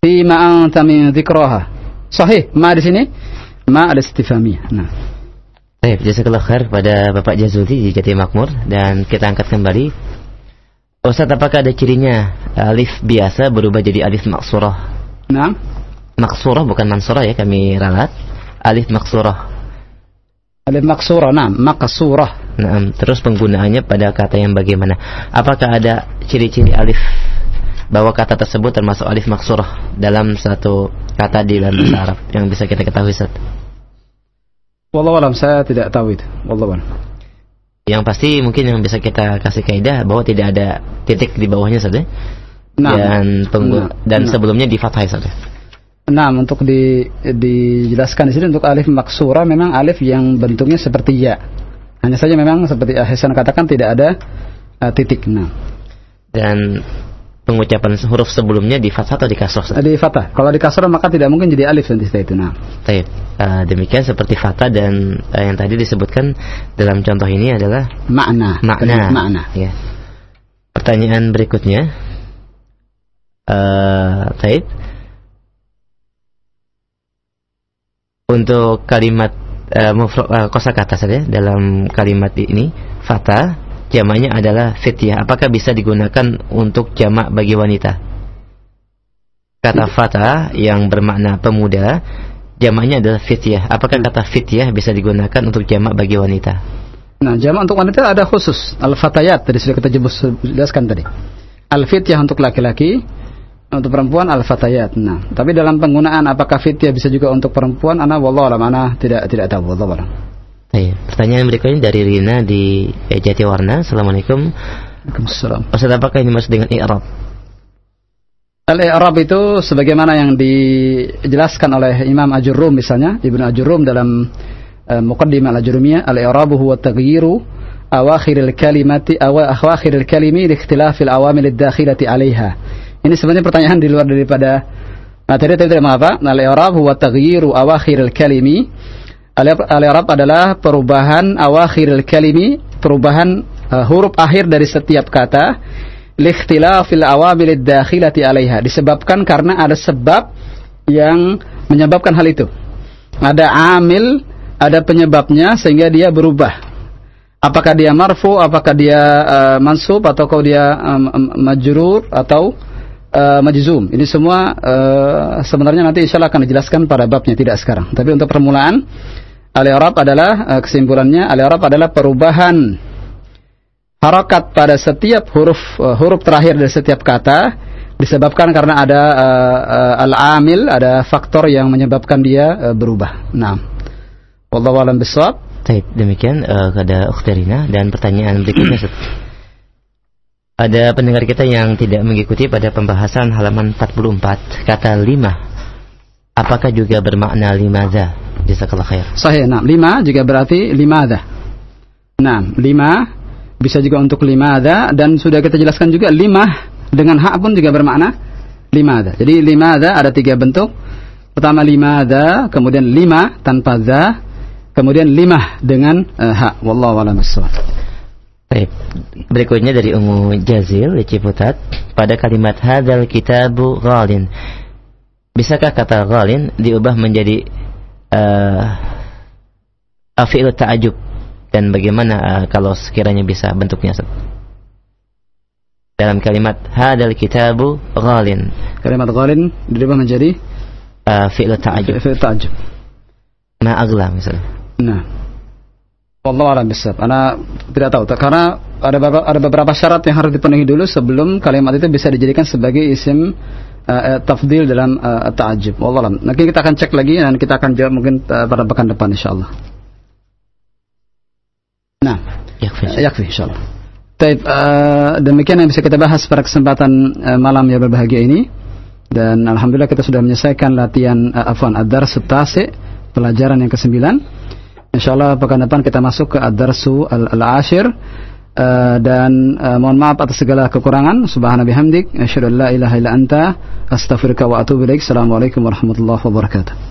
Fi ma anta min dzikraha. Sahih, ma di sini ma al-istifhamiyah. Nah. Baik, jazakallah khair pada Bapak Jazuli di Jati Makmur dan kita angkat kembali. Ustaz, apakah ada cirinya alif biasa berubah jadi alif maksurah? Nah. Maksurah bukan mansurah ya, kami ralat alif maksurah. Alif maksurah, nah, maksurah. Nah, terus penggunaannya pada kata yang bagaimana? Apakah ada ciri-ciri alif bahwa kata tersebut termasuk alif maksurah dalam satu kata di dalam bahasa Arab yang bisa kita ketahui Ustaz? Wallahu alam, saya tidak tahu itu. Wallahu alam. Yang pasti mungkin yang bisa kita kasih kaidah bahwa tidak ada titik di bawahnya saja. Ya? Nah, dan nah, dan nah. sebelumnya di fathah saja. Nah, untuk di, dijelaskan di sini untuk alif maksura memang alif yang bentuknya seperti ya. Hanya saja memang seperti Hasan katakan tidak ada uh, titik. Nah. Dan pengucapan huruf sebelumnya di fathah atau di kasroh? Di fathah. Kalau di kasroh maka tidak mungkin jadi alif nanti setelah itu. Nah. Taib. Uh, demikian seperti fathah dan uh, yang tadi disebutkan dalam contoh ini adalah makna. Makna. Makna. Ya. Pertanyaan berikutnya. Uh, taib untuk kalimat uh, uh, kosakata saja dalam kalimat ini fata jamaknya adalah fityah apakah bisa digunakan untuk jamak bagi wanita kata fata yang bermakna pemuda jamaknya adalah fityah. Apakah kata fityah bisa digunakan untuk jamak bagi wanita? Nah, jamak untuk wanita ada khusus al-fatayat tadi sudah kita jelaskan tadi. Al-fityah untuk laki-laki, untuk perempuan al-fatayat. Nah, tapi dalam penggunaan apakah fityah bisa juga untuk perempuan? Ana wallahu alam, ana tidak tidak tahu wallahu alam. Iya. Pertanyaan berikutnya dari Rina di eh, Jatiwarna. Assalamualaikum. Waalaikumsalam. Ustaz, apakah ini maksud dengan i'rab? Al-i'rab itu sebagaimana yang dijelaskan oleh Imam Ajurrum misalnya, Ibnu Ajurrum dalam uh, Muqaddimah Al-Ajurrumiyah, al-i'rabu huwa taghyiru awakhiril kalimati awa awakhiril kalimi li ikhtilafil awamil ad-dakhilati 'alaiha. Ini sebenarnya pertanyaan di luar daripada materi tapi tidak apa. Al-i'rab huwa taghyiru awakhiril kalimi. Al-i'rab adalah perubahan awakhiril kalimi, perubahan uh, huruf akhir dari setiap kata likhtilafil awamil dakhilati alaiha disebabkan karena ada sebab yang menyebabkan hal itu. Ada amil, ada penyebabnya sehingga dia berubah. Apakah dia marfu, apakah dia uh, mansub atau dia um, majrur atau uh, majzum. Ini semua uh, sebenarnya nanti insya Allah akan dijelaskan pada babnya tidak sekarang. Tapi untuk permulaan al-i'rab adalah uh, kesimpulannya al-i'rab adalah perubahan harokat pada setiap huruf uh, huruf terakhir dari setiap kata disebabkan karena ada uh, uh, al-amil, ada faktor yang menyebabkan dia uh, berubah. Nah, wallahu alam bisawab. Baik, demikian uh, kepada Ukhtarina dan pertanyaan berikutnya Ada pendengar kita yang tidak mengikuti pada pembahasan halaman 44 kata lima. Apakah juga bermakna limadha? Jazakallah khair. Sahih, nah, lima juga berarti limadha. Nah, lima bisa juga untuk lima ada dan sudah kita jelaskan juga lima dengan hak pun juga bermakna lima ada. Jadi lima ada tiga bentuk. Pertama lima ada, kemudian lima tanpa za, kemudian lima dengan uh, hak. Wallahu a'lam Baik. Berikutnya dari Ummu Jazil di Ciputat. Pada kalimat hadzal kitabu ghalin. Bisakah kata ghalin diubah menjadi uh, afi'il ta'ajub? Dan bagaimana uh, kalau sekiranya bisa bentuknya dalam kalimat hadal kitabu ghalin. Kalimat ghalin dirubah menjadi uh, fi'l ta'ajub. fi'l ta'ajub. Misalnya. Nah Allah alam bisab. Ana tidak tahu karena ada beberapa, ada beberapa syarat yang harus dipenuhi dulu sebelum kalimat itu bisa dijadikan sebagai isim uh, tafdil dalam uh, ta'ajub. Allah alam. Nanti kita akan cek lagi dan kita akan jawab mungkin uh, pada pekan depan insyaallah. Nah, yakfi, yakfi insyaallah. Taib, uh, demikian yang bisa kita bahas pada kesempatan uh, malam yang berbahagia ini. Dan alhamdulillah kita sudah menyelesaikan latihan uh, afwan ad-dars pelajaran yang ke-9. Insyaallah pekan depan kita masuk ke ad-darsu al-ashir. Uh, dan uh, mohon maaf atas segala kekurangan. Subhana bihamdik, asyhadu la ilaha illa anta, astaghfiruka wa atubu ilaik. Assalamualaikum warahmatullahi wabarakatuh.